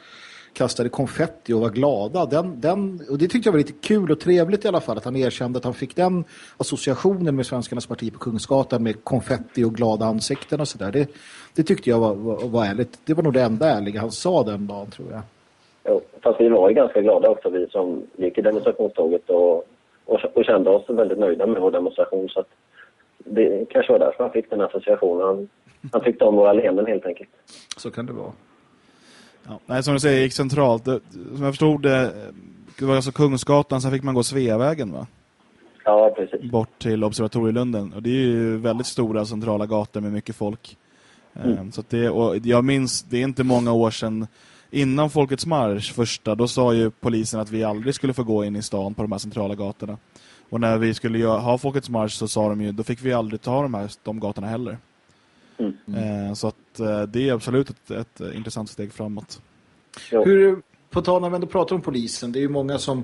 kastade konfetti och var glada. Den, den, och det tyckte jag var lite kul och trevligt i alla fall att han erkände att han fick den associationen med Svenskarnas parti på Kungsgatan med konfetti och glada ansikten och sådär. Det, det tyckte jag var, var, var ärligt. Det var nog det enda ärliga han sa den dagen tror jag. Jo, fast vi var ju ganska glada också, vi som gick i demonstrationståget och, och, och kände oss väldigt nöjda med vår demonstration. Så att det kanske var därför han fick den associationen. Han, han tyckte om våra leenden helt enkelt. Så kan det vara. Ja. Nej, som du säger, gick centralt. Det, som jag förstod det, det var alltså Kungsgatan, sen fick man gå Sveavägen va? Ja, precis. Bort till Observatorielunden. Och det är ju väldigt stora centrala gator med mycket folk. Eh, Så att det, och jag minns, det är inte många år sedan innan Folkets marsch första, då sa ju polisen att vi aldrig skulle få gå in i stan på de här centrala gatorna. Och när vi skulle ha Folkets marsch så sa de ju, då fick vi aldrig ta de här de gatorna heller. Eh, så att eh, det är absolut ett, ett intressant steg framåt. Jo. Hur, på tal om ändå pratar om polisen, det är ju många som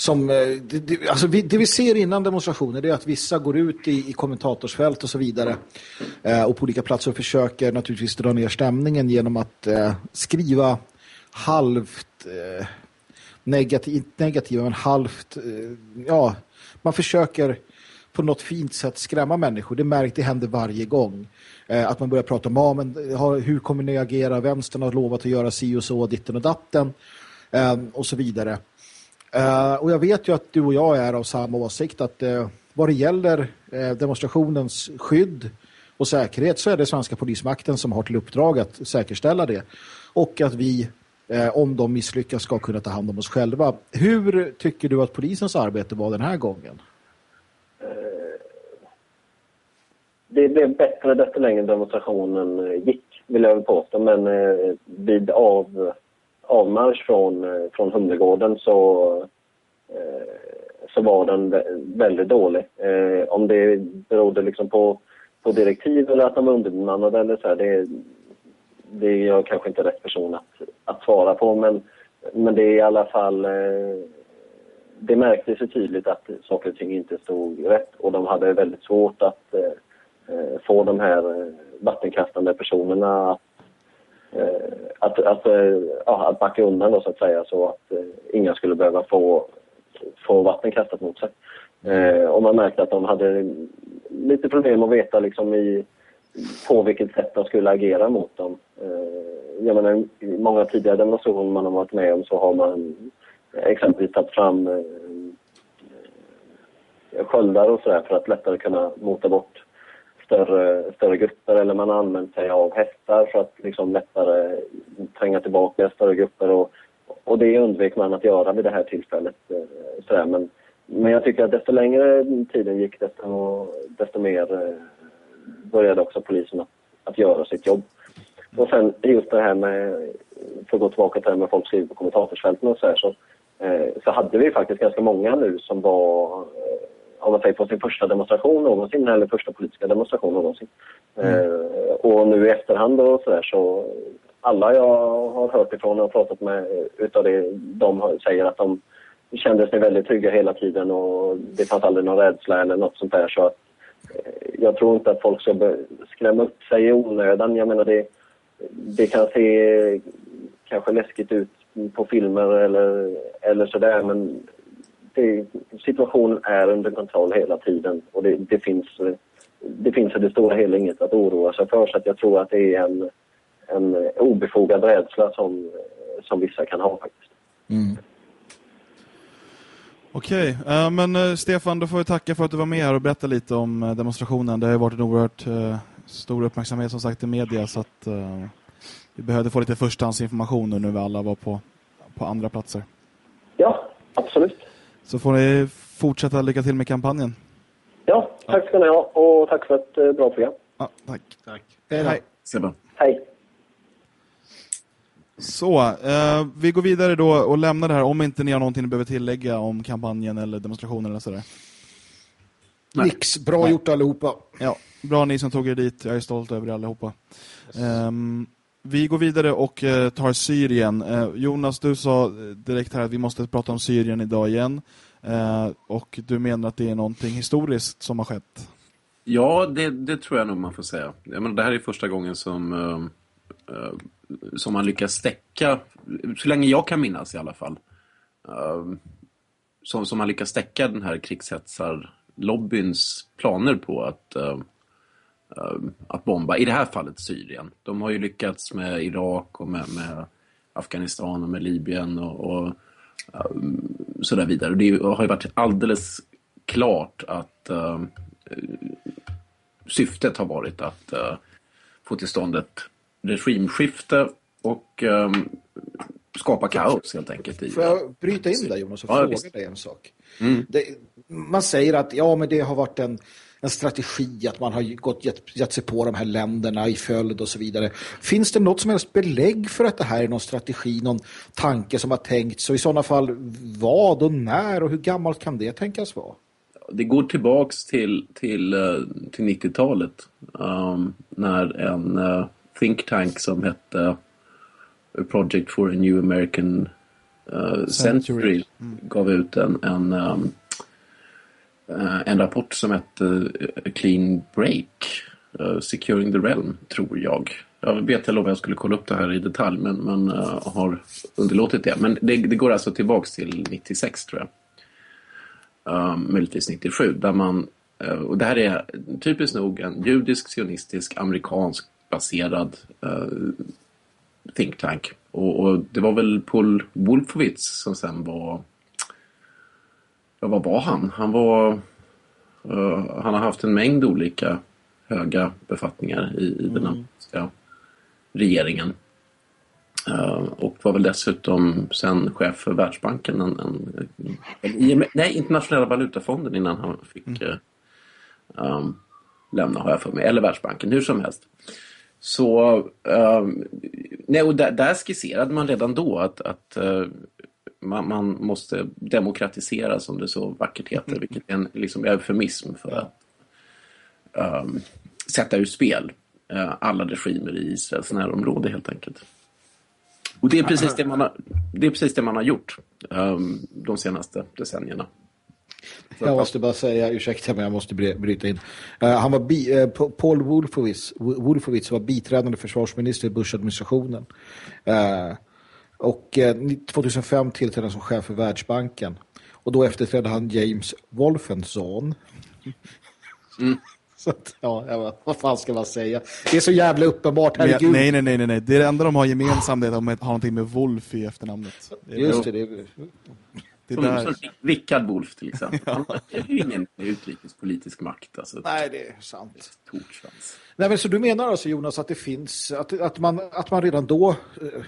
som, eh, det, det, alltså vi, det vi ser innan demonstrationer det är att vissa går ut i, i kommentatorsfält och så vidare eh, och på olika platser och försöker naturligtvis dra ner stämningen genom att eh, skriva halvt eh, negativ, negativa men halvt eh, ja, man försöker på något fint sätt skrämma människor. Det märkt, det händer varje gång. Eh, att man börjar prata om, ah, men, eh, ha, hur kommer ni agera? Vänstern har lovat att göra si och så, ditten och datten. Eh, och så vidare. Eh, och jag vet ju att du och jag är av samma åsikt att eh, vad det gäller eh, demonstrationens skydd och säkerhet så är det svenska polismakten som har till uppdrag att säkerställa det. Och att vi, om de misslyckas, ska kunna ta hand om oss själva. Hur tycker du att polisens arbete var den här gången? Det blev bättre desto längre demonstrationen eh, gick, vill jag väl påstå. Men eh, vid av, avmarsch från, eh, från Humlegården så, eh, så var den väldigt dålig. Eh, om det berodde liksom på, på direktiv eller att de var underbemannade eller så här, det, det är jag kanske inte rätt person att, att svara på. Men, men det är i alla fall... Eh, det märktes ju tydligt att saker och ting inte stod rätt och de hade väldigt svårt att eh, Eh, få de här eh, vattenkastande personerna att, eh, att, att, eh, ja, att backa undan då, så att säga så att eh, inga skulle behöva få, få vatten kastat mot sig. Eh, och man märkte att de hade lite problem att veta liksom i, på vilket sätt de skulle agera mot dem. Eh, jag menar, i många tidigare demonstrationer man har varit med om så har man exempelvis tagit fram eh, sköldar och sådär för att lättare kunna mota bort större, större grupper eller man har använt sig av hästar för att liksom lättare tränga tillbaka större grupper och, och det undvek man att göra vid det här tillfället. Eh, sådär. Men, men jag tycker att desto längre tiden gick desto, desto mer eh, började också polisen att, att göra sitt jobb. Och sen just det här med, för att gå tillbaka till det här med folk skriver på kommentarsfälten och så här, så, eh, så hade vi faktiskt ganska många nu som var, om man säger på sin första demonstration någonsin, eller första politiska demonstration någonsin. Eh, och nu i efterhand och så där så, alla jag har hört ifrån och pratat med eh, utav det, de säger att de kände sig väldigt trygga hela tiden och det fanns aldrig någon rädsla eller något sånt där så att eh, jag tror inte att folk ska skrämma upp sig i onödan. Jag menar det, det kan se kanske läskigt ut på filmer eller, eller sådär men det, situationen är under kontroll hela tiden och det, det finns det finns i det stora hela inget att oroa sig för så att jag tror att det är en, en obefogad rädsla som, som vissa kan ha faktiskt. Okej, eh, men eh, Stefan, då får vi tacka för att du var med här och berätta lite om eh, demonstrationen. Det har ju varit en oerhört stor uppmärksamhet som sagt i media så att vi behövde få lite förstahandsinformation nu när vi alla var på, på andra platser. Ja, absolut. Så får ni fortsätta lycka till med kampanjen. Ja, tack ska ni ha och tack för ett eh, bra program. Ja, tack. Tack. Hej. Sebbe. Hej! Så, eh, vi går vidare då och lämnar det här om inte ni har någonting ni behöver tillägga om kampanjen eller demonstrationen eller sådär. Nej. Nix, bra gjort allihopa. Ja, bra ni som tog er dit. Jag är stolt över er allihopa. Ehm, vi går vidare och eh, tar Syrien. Eh, Jonas, du sa eh, direkt här att vi måste prata om Syrien idag igen. Och du menar att det är någonting historiskt som har skett. Ja, det, det tror jag nog man får säga. Jag menar, det här är första gången som, som man lyckas stäcka, så länge jag kan minnas i alla fall, som, som man lyckas stäcka den här krigshetsarlobbyns planer på att, att bomba, i det här fallet Syrien. De har ju lyckats med Irak och med, med Afghanistan och med Libyen och, och eh, så där vidare. Det har ju varit alldeles klart att eh, syftet har varit att eh, få till stånd ett regimskifte och eh, skapa kaos helt enkelt. I, Får jag bryta in där Jonas och Ja, fråga visst. dig en sak? Mm. Det, man säger att ja, men det har varit en, en strategi att man har gått, gett, gett sig på de här länderna i följd och så vidare. Finns det något som helst belägg för att det här är någon strategi, någon tanke som har tänkts? Och i sådana fall vad och när och hur gammalt kan det tänkas vara? Det går tillbaks till, till, eh, till 90-talet. um, när en eh, think tank som hette Project for a New American eh, Century, gav ut en, en, um, eh, Eh, en rapport som hette eh, Clean Break. Eh, Securing the Realm, tror jag. Jag vet jag lovade jag skulle kolla upp det här i detalj men, men har underlåtit det. Men det, det går alltså tillbaks till 96 tror jag um, möjligtvis 97, där man, och det här är typiskt nog en judisk, sionistisk, amerikansk baserad uh, think tank. Och, och det var väl Paul Wolfowitz som sen var, ja vad var han? Han var, eh, han har haft en mängd olika höga befattningar i, i den amerikanska regeringen. Eh, och var väl dessutom sen chef för Världsbanken. En, en, en, nej, Internationella valutafonden innan han fick eh, um, lämna har jag för mig. Eller Världsbanken, hur som helst. Så um, nej, och där, där skisserade man redan då att, att eh, man, man måste demokratisera som det så vackert heter. Vilket är en liksom, eufemism för att um, sätta ur spel eh, alla regimer i Israels närområde helt enkelt. Och det är precis det man har, det är precis det man har gjort um, de senaste decennierna. Jag måste bara säga, ursäkta mig, jag måste bry- bryta in. Eh, han var bi, Pa- Paul Wolfowitz, Wolfowitz var biträdande försvarsminister i Bush-administrationen. Eh, och eh, 2005 tillträdde han som chef för Världsbanken. Och då efterträdde han James Wolfenson. Så att, ja, bara, vad fan ska man säga? Det är så jävla uppenbart, herregud. nej, nej, nej, nej, nej. Det är det enda de har gemensamt är att de har någonting med Wolf i efternamnet. Det är, Just det, det är, det är Som, där. som Rickard Wolff till exempel. Han är ju ingen utrikespolitisk makt. Alltså, nej, det är sant. Torsvans. Nej, men så du menar alltså Jonas att det finns, att, att, man, att man redan då, eh,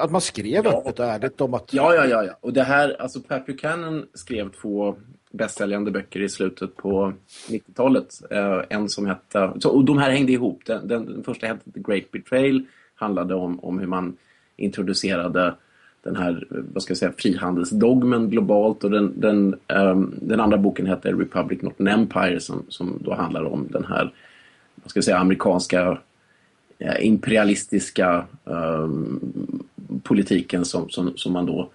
att man skrev Ja. öppet och ärligt om att Ja, ja, ja, ja. Och det här, alltså Pat Buchanan skrev två bästsäljande böcker i slutet på 90-talet. Eh, en som hette, så, och de här hängde ihop. Den, den, den första hette The Great Betrayal, handlade om, om hur man introducerade den här, vad ska jag säga, frihandelsdogmen globalt och den, den, ehm, den andra boken hette Republic Not an Empire som, som då handlar om den här, vad ska jag säga, amerikanska eh, imperialistiska ehm, politiken som, som, som man då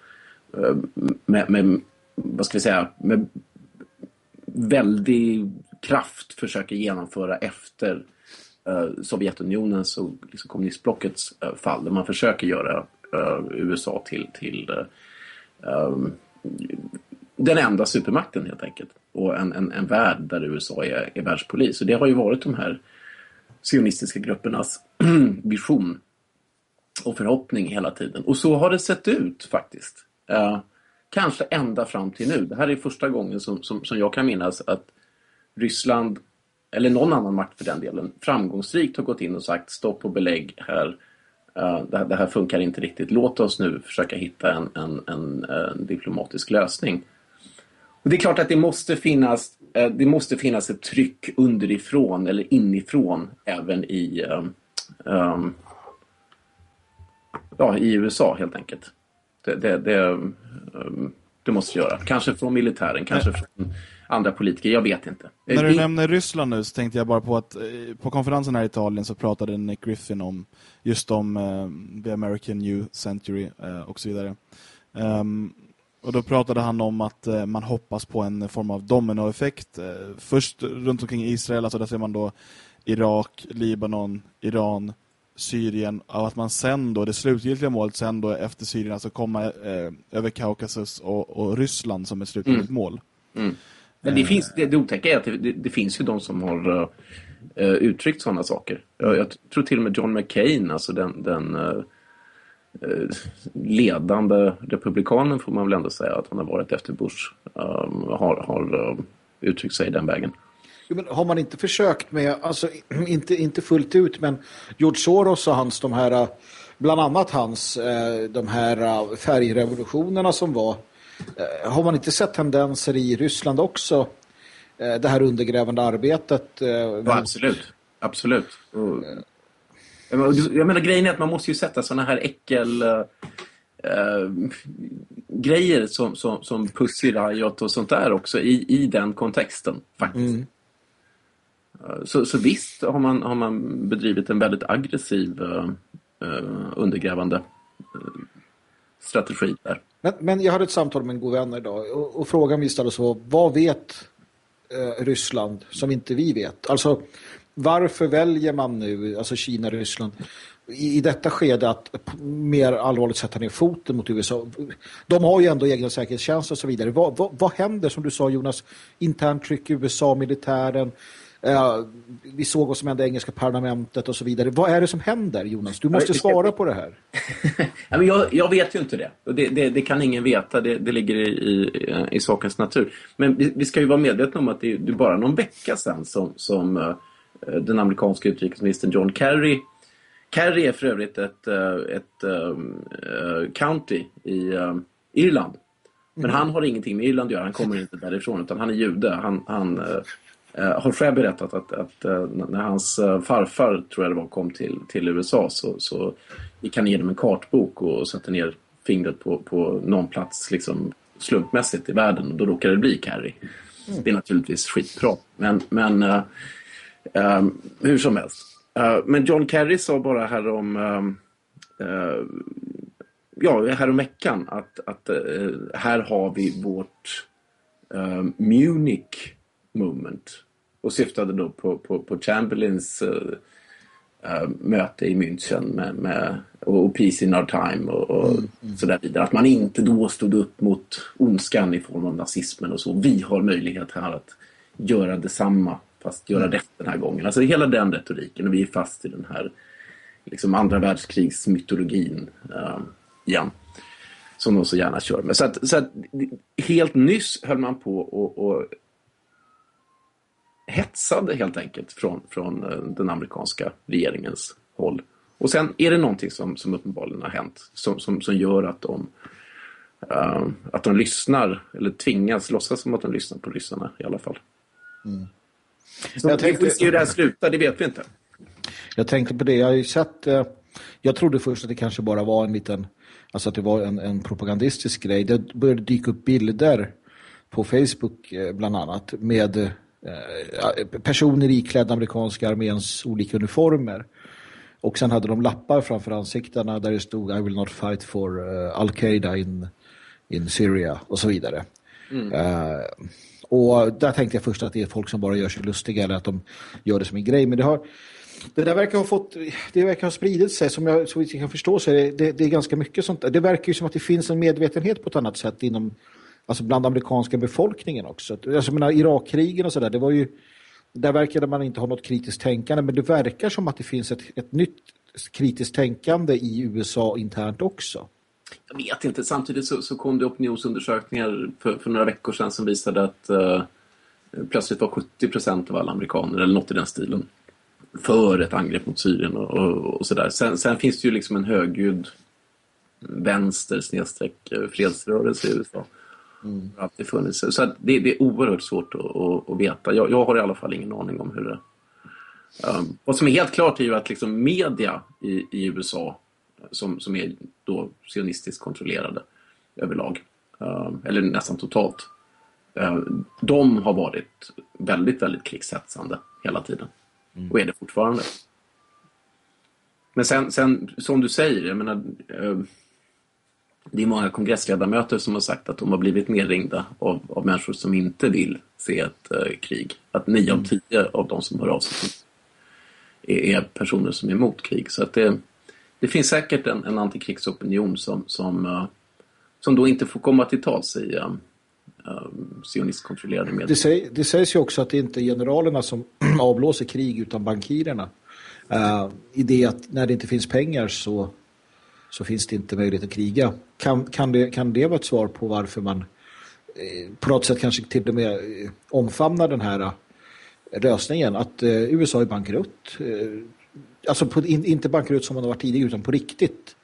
eh, med, med, vad ska vi säga, med väldig kraft försöker genomföra efter eh, Sovjetunionens och liksom kommunistblockets eh, fall. Där man försöker göra USA till, till den enda supermakten helt enkelt. Och en, en, en värld där USA är, är världspolis. Och det har ju varit de här sionistiska gruppernas vision och förhoppning hela tiden. Och så har det sett ut faktiskt. Eh, kanske ända fram till nu. Det här är första gången som, som, som jag kan minnas att Ryssland, eller någon annan makt för den delen, framgångsrikt har gått in och sagt stopp och belägg här. Eh, det, här det här funkar inte riktigt. Låt oss nu försöka hitta en, en, en, en diplomatisk lösning. Och det är klart att det måste finnas eh, det måste finnas ett tryck underifrån eller inifrån även i eh, eh, ja, i USA helt enkelt. Det, det, det, ehm, det måste göra. Kanske från militären, kanske från andra politiker, jag vet inte. När du Det- nämner Ryssland nu så tänkte jag bara på att eh, på konferensen här i Italien så pratade Nick Griffin om just om eh, The American New Century eh, och så vidare. Ehm, och då pratade han om att eh, man hoppas på en form av dominoeffekt. Först runt omkring Israel, alltså där ser man då Irak, Libanon, Iran, Syrien och att man sen då, det slutgiltiga målet sen då efter Syrien, alltså komma eh, över Kaukasus och, och Ryssland som ett slutgiltigt mål. Men det, finns, det, det otäcka är att det, det, det finns ju de som har uh, uttryckt sådana saker. Jag, jag tror till och med John McCain, alltså den, den uh, ledande republikanen får man väl ändå säga att han har varit efter Bush, um, har, har uh, uttryckt sig den vägen. Jo, men har man inte försökt med, alltså inte, inte fullt ut, men George Soros och hans de här bland annat hans eh, de här eh, färgrevolutionerna som var eh, har man inte sett tendenser i Ryssland också det här undergrävande arbetet Ja, absolut. Absolut. Och, jag menar- grejen är att man måste ju sätta såna här äckel... eh, grejer som, som, som Pussy Riot och sånt där också i, i den kontexten faktiskt. Eh, så, så visst har man, har man bedrivit en väldigt aggressiv eh, eh, undergrävande eh, strategi där. Men, men jag hade ett samtal med en god vän idag och, och frågan vi ställde så vad vet eh, Ryssland som inte vi vet? Alltså varför väljer man nu, alltså Kina, Ryssland i, i detta skede att mer allvarligt sätta ner foten mot USA? De har ju ändå egna säkerhetstjänster och så vidare. Vad, vad, vad händer som du sa Jonas? Internt tryck i USA, militären vi såg vad som hände i engelska parlamentet och så vidare. Vad är det som händer Jonas? Du måste svara på det här. Jag, jag vet ju inte det. Det, det, det kan ingen veta. Det, det ligger i, i, i sakens natur. Men vi, vi ska ju vara medvetna om att det, är- det är bara någon vecka sedan som, som eh, den amerikanska utrikesministern John Kerry Kerry är för övrigt ett, eh, ett eh, county i eh, Irland. Men han har ingenting med Irland att göra. Han kommer inte därifrån utan han är jude. Han, han eh, eh, har själv berättat att, att eh, när hans eh, farfar, tror jag det var, kom till, till USA så, så gick han igenom en kartbok och satte ner fingret på, på någon plats liksom, slumpmässigt i världen och då råkade det bli Kerry. Det är naturligtvis skitbra. Men, men eh, eh, hur som helst. Eh, men John Kerry sa bara här om eh, eh, ja, häromveckan att, att eh, här har vi vårt eh, Munich movement och syftade då på, på, på Chamberlains eh, möte i München med, med, och, och Peace in our time och, och så där vidare. Att man inte då stod upp mot ondskan i form av nazismen och så. Vi har möjlighet här att göra detsamma fast göra rätt den här gången. Alltså hela den retoriken och vi är fast i den här liksom andra världskrigsmytologin uh, igen. Som de så gärna kör med. Så att, så att helt nyss höll man på och, och hetsade helt enkelt från, från eh, den amerikanska regeringens håll. Och sen är det någonting som, som uppenbarligen har hänt som, som, som gör att de, eh, att de lyssnar, eller tvingas låtsas som att de lyssnar på ryssarna i alla fall. Så Jag tänkte- Hur det här sluta, det vet vi inte. Jag tänkte på det, jag har ju sett, eh, jag trodde först att det kanske bara var en liten, alltså att det var en, en propagandistisk grej. Det började dyka upp bilder på Facebook bland annat med personer iklädda amerikanska arméns olika uniformer. Och sen hade de lappar framför ansiktena där det stod I will not fight for uh, Al-Qaida in, in Syria och så vidare. Eh, och där tänkte jag först att det är folk som bara gör sig lustiga eller att de gör det som en grej. Men det har det där verkar ha fått, det verkar ha spridit sig som jag, så jag kan förstå så är det, det, det är ganska mycket sånt. Det verkar ju som att det finns en medvetenhet på ett annat sätt inom, alltså bland amerikanska befolkningen också. Alltså jag menar Irakkrigen och sådär, det var ju, där verkade man inte ha något kritiskt tänkande men det verkar som att det finns ett, ett nytt kritiskt tänkande i USA internt också. Jag vet inte. Samtidigt så, så kom det opinionsundersökningar för, för några veckor sedan som visade att eh, plötsligt var 70 procent av alla amerikaner, eller något i den stilen, för ett angrepp mot Syrien och, och, och sådär. Sen, sen finns det ju liksom en högljudd vänster snedstreck eh, fredsrörelse i USA. Mm. Har alltid funnits. Så det, det är oerhört svårt att, att, att veta. Jag, jag har i alla fall ingen aning om hur det... Um, vad som är helt klart är ju att liksom media i, i USA som, som är då sionistiskt kontrollerade överlag, eh, eller nästan totalt, eh, de har varit väldigt, väldigt krigshetsande hela tiden. Och är det fortfarande. Men sen, sen som du säger, jag menar, eh, det är många kongressledamöter som har sagt att de har blivit nerringda av, av människor som inte vill se ett eh, krig. Att nio av tio av de som hör av sig är, är personer som är emot krig. Så att det, det finns säkert en, en antikrigsopinion som, som, eh, som då inte får komma till tals i uh, uh, sionistkontrollerade medier. Det, säg, det sägs ju också att det inte är generalerna som avblåser krig utan bankirerna. Uh, I det att när det inte finns pengar så, så finns det inte möjlighet att kriga. Kan, kan, det, kan det vara ett svar på varför man eh, på något sätt kanske till och med eh, omfamnar den här eh, lösningen? Att eh, USA är bankrutt. Eh, alltså på, in, inte bankrutt som man har varit tidigare utan på riktigt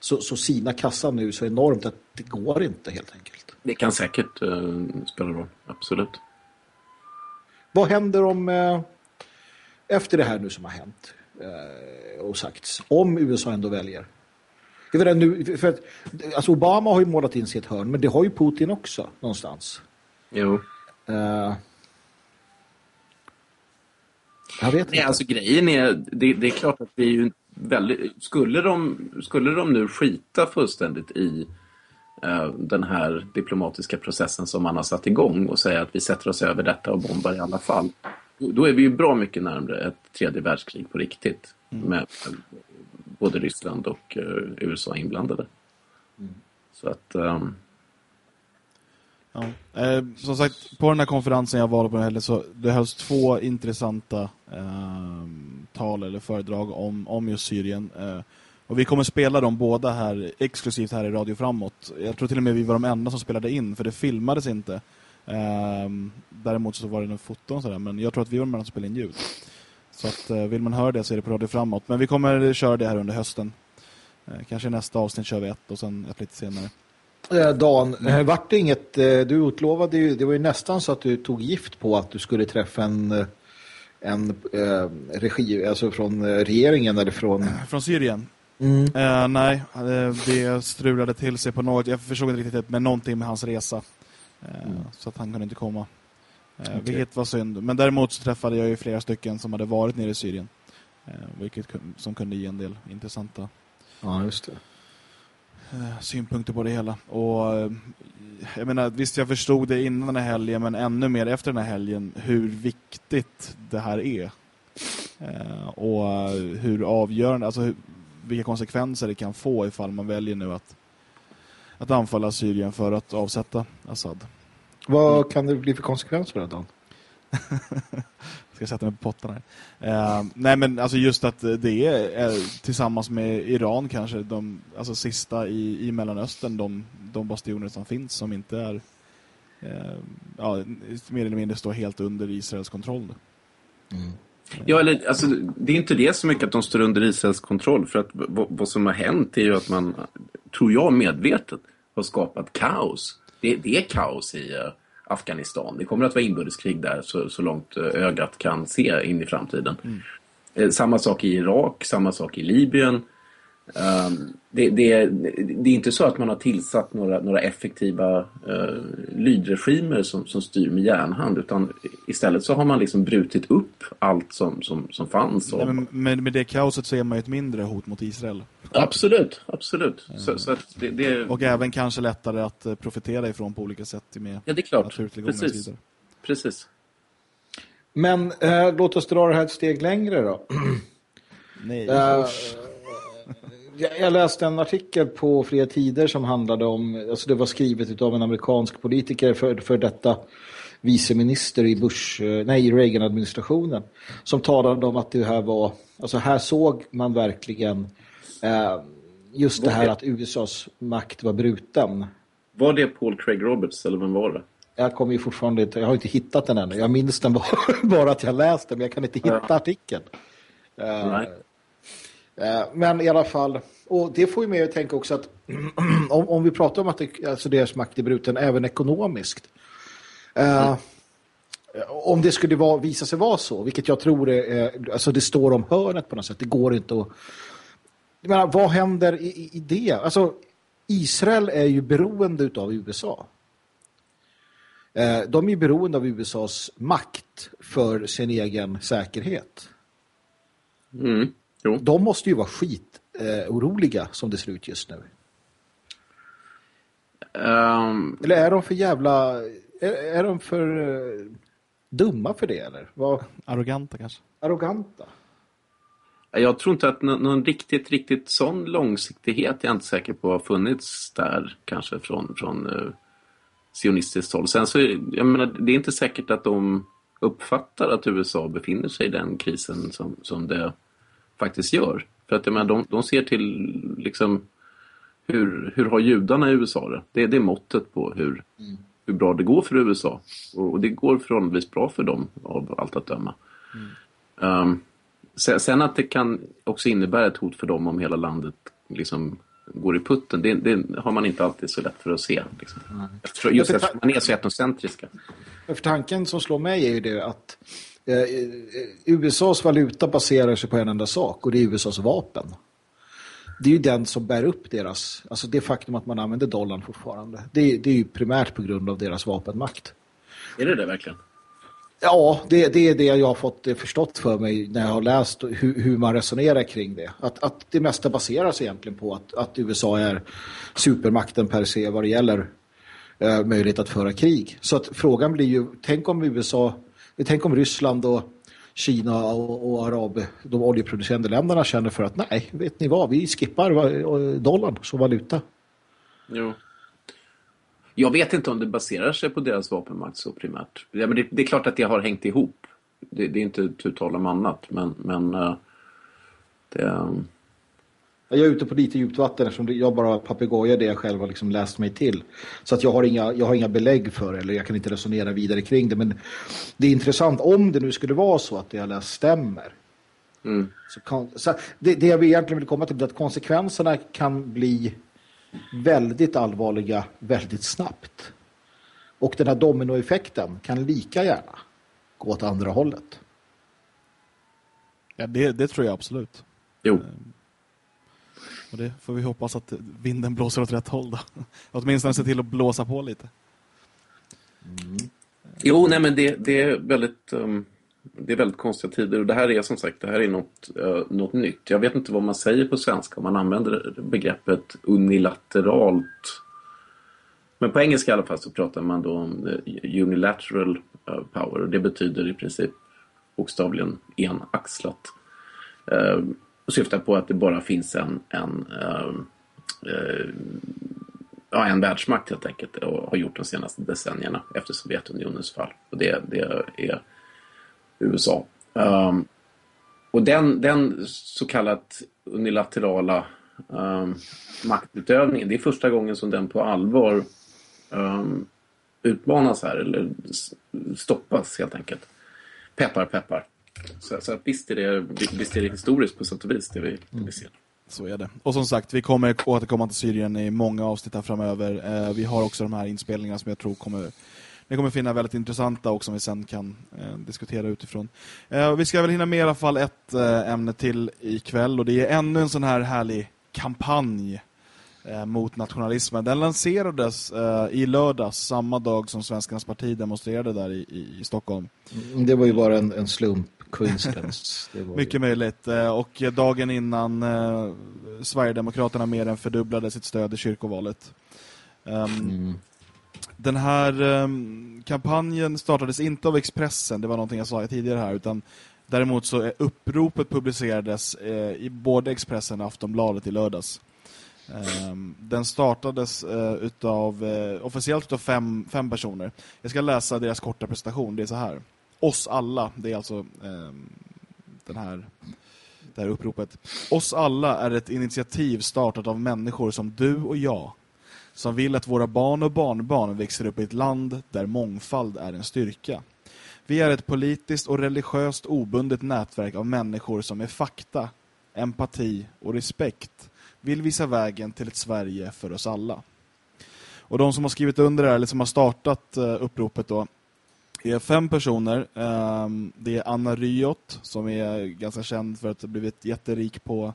så, så sina kassan nu så enormt att det går inte helt enkelt. Det kan säkert eh, spela roll, absolut. Vad händer om efter det här nu som har hänt och sagts om USA ändå väljer? Vet inte, nu, för att, alltså Obama har ju målat in ett hörn men det har ju Putin också någonstans. Jo. Eh, jag vet Nej, inte. alltså grejen är, det, det är klart att det är ju väldigt, skulle de, skulle de nu skita fullständigt i eh, den här diplomatiska processen som man har satt igång och säga att vi sätter oss över detta och bombar i alla fall. Då, är vi ju bra mycket närmare ett tredje världskrig på riktigt. Med eh, både Ryssland och eh, USA inblandade. Så att, ehm, Ja. Eh, som sagt, på den här konferensen jag var på heller så det hölls två intressanta eh, tal eller föredrag om, om just Syrien. Eh, och vi kommer spela dem båda här exklusivt här i Radio Framåt. Jag tror till och med vi var de enda som spelade in för det filmades inte. Eh, däremot så var det några foton och sådär, men jag tror att vi var de enda som spelade in ljud. Så att eh, vill man höra det så är det på Radio Framåt. Men vi kommer köra det här under hösten. Eh, kanske nästa avsnitt kör vi ett och sen ett lite senare. Eh, Dan, vart det inget, du utlovade ju, det var ju nästan så att du tog gift på att du skulle träffa en, en eh, regi, alltså från regeringen eller från... Från Syrien? Mm. Eh, nej, det strulade till sig på något. Jag förstod inte riktigt med någonting med hans resa. Eh, Så att han kunde inte komma. Eh, Vilket var synd. Men däremot så träffade jag ju flera stycken som hade varit nere i Syrien. Eh, vilket som kunde ge en del intressanta Ja, just det. eh, synpunkter på det hela. Och jag menar, visst jag förstod det innan den här helgen men ännu mer efter den här helgen hur viktigt det här är. Och hur avgörande, alltså vilka konsekvenser det kan få ifall man väljer nu att, att anfalla Syrien för att avsätta Assad. Vad kan det bli för konsekvenser för det, Dan? Ska jag sätta mig på pottarna här. Eh, nej men alltså just att det är eh, tillsammans med Iran kanske de alltså sista i, i Mellanöstern de, de bastioner som finns som inte är eh, ja, mer eller mindre står helt under Israels kontroll. nu. Ja, eller, alltså, det är inte det så mycket att de står under Israels kontroll. För att vad, vad som har hänt är ju att man, tror jag medvetet, har skapat kaos. Det, det är kaos i eh, Afghanistan. Det kommer att vara inbördeskrig där så, så långt eh, ögat kan se in i framtiden. Eh, samma sak i Irak, samma sak i Libyen. Um, det, det, det är inte så att man har tillsatt några, några effektiva uh, lydregimer som, som styr med järnhand utan istället så har man liksom brutit upp allt som, som, som fanns. Nej, Och, men med, med det kaoset så är man ju ett mindre hot mot Israel. Absolut, absolut. Så, så att det, det, Och även kanske lättare att eh, profitera ifrån på olika sätt med ja, det är klart. så Precis. vidare. Precis. Men eh, låt oss dra det här ett steg längre då. Nej, Eh, jag läste en artikel på Fria Tider som handlade om, alltså det var skrivet av en amerikansk politiker för, för detta viceminister i Bush, eh, nej i Reagan-administrationen som talade om att det här var, alltså här såg man verkligen eh, just det här att USAs makt var bruten. Var det Paul Craig Roberts eller vem var det? Jag kommer ju fortfarande inte, jag har inte hittat den ännu. Jag minns den bara, bara att jag läste men jag kan inte hitta artikeln. Eh, Nej. Eh, Eh, men i alla fall, och det får ju mig att tänka också att om, om vi pratar om att det, alltså deras makt är bruten även ekonomiskt. Eh, Om det skulle vara, visa sig vara så, vilket jag tror är, alltså det står om hörnet på något sätt, det går inte att... Jag menar, vad händer i, i- i det? Alltså, Israel är ju beroende av USA. Uh, eh, De är ju beroende av USAs makt för sin egen säkerhet Mm. Jo. de måste ju vara skit eh, oroliga som det ser ut just nu. Ehm, Eller är de för jävla... Är, är de för eh, dumma för det eller? Vad Arroganta kanske. arroganta? Jag tror inte att nå- någon riktigt, riktigt sån långsiktighet är jag inte säker på har funnits där kanske från, från uh, sionistiskt håll. Sen så, jag menar, det är inte säkert att de uppfattar att USA befinner sig i den krisen som, som det faktiskt gör. För att jag menar, de, de ser till liksom hur, hur har judarna i USA det? Det är det måttet på hur, hur bra det går för USA. Och, och det går förhållandevis bra för dem av allt att döma. Ehm, Sen, sen att det kan också innebära ett hot för dem om hela landet liksom går i putten, det, det har man inte alltid så lätt för att se. Liksom. Eftersom, just eftersom man är så etnocentriska. För tanken som slår mig är ju det att eh, eh, USAs valuta baserar sig på en enda sak och det är USAs vapen. Det är ju den som bär upp deras, alltså det faktum att man använder dollarn fortfarande. Det, det är ju primärt på grund av deras vapenmakt. Är det det verkligen? Ja, det, det är det jag har fått eh, förstått för mig när jag har läst hur, hur man resonerar kring det. Att, att det mesta baseras egentligen på att, att USA är supermakten per se vad det gäller eh, möjlighet att föra krig. Så att frågan blir ju, tänk om USA, tänk om Ryssland och Kina och, och Arab, de oljeproducerande länderna känner för att nej, vet ni vad, vi skippar dollarn som valuta. Jo. Jag vet inte om det baserar sig på deras vapenmakt så primärt. Ja, men det, det är klart att det har hängt ihop. Det, det är inte tu tal om annat, men, men eh, det, jag är ute på lite djupt vatten eftersom jag bara papegojar det jag själv har liksom läst mig till. Så att jag har, inga, jag har inga belägg för det, eller jag kan inte resonera vidare kring det. Men det är intressant om det nu skulle vara så att det jag läst stämmer. mm. Så kan, så det, det jag egentligen vill komma till är att konsekvenserna kan bli väldigt allvarliga väldigt snabbt. Och den här dominoeffekten kan lika gärna gå åt andra hållet. Ja, det, det tror jag absolut. jo. Och det får vi hoppas att vinden blåser åt rätt håll då. Åtminstone se till att blåsa på lite. Mm. Jo, nej men det, det är väldigt... Um, det är väldigt konstiga tider och det här är som sagt det här är något, uh, något nytt. Jag vet inte vad man säger på svenska om man använder begreppet unilateralt. Men på engelska i alla fall så pratar man då om eh, unilateral eh, power och det betyder i princip bokstavligen enaxlat. Ehm, och syftar på att det bara finns en, en, ehm, eh, ja, en världsmakt helt enkelt och har gjort de senaste decennierna efter Sovjetunionens fall. Och det, det är USA. Um, och den, den så kallat unilaterala um, maktutövningen, det är första gången som den på allvar um, utmanas här, eller stoppas helt enkelt. Peppar, peppar. Så, så att visst, är det, visst är det historiskt på sätt och vis det vi, det vi ser. Så är det. Och som sagt, vi kommer återkomma till Syrien i många avsnitt här framöver. Eh, vi har också de här inspelningarna som jag tror kommer ni kommer finna väldigt intressanta och som vi sen kan eh, diskutera utifrån. Eh, vi ska väl hinna med i alla fall ett eh, ämne till ikväll och det är ännu en sån här härlig kampanj eh, mot nationalismen. Den lanserades eh, i lördags, samma dag som Svenskarnas parti demonstrerade där i, i, i Stockholm. Det var ju bara en, en slump, var ju- Mycket möjligt. Eh, Och dagen innan eh, Sverigedemokraterna mer än fördubblade sitt stöd i kyrkovalet. Um, Den här um, kampanjen startades inte av Expressen, det var någonting jag sa tidigare här, utan däremot så är uppropet publicerades eh, i både Expressen och Aftonbladet i lördags. Ehm, den startades utav, officiellt utav fem, fem personer. Jag ska läsa deras korta presentation, det är så här. Oss alla, det är alltså eh, den här, det här uppropet. Oss alla är ett initiativ startat av människor som du och jag som vill att våra barn och barnbarn växer upp i ett land där mångfald är en styrka. Vi är ett politiskt och religiöst obundet nätverk av människor som med fakta, empati och respekt vill visa vägen till ett Sverige för oss alla. Och de som har skrivit under det här, eller som har startat eh, uppropet då, det är fem personer. Ehm, det är Anna Ryot som är ganska känd för att ha blivit jätterik på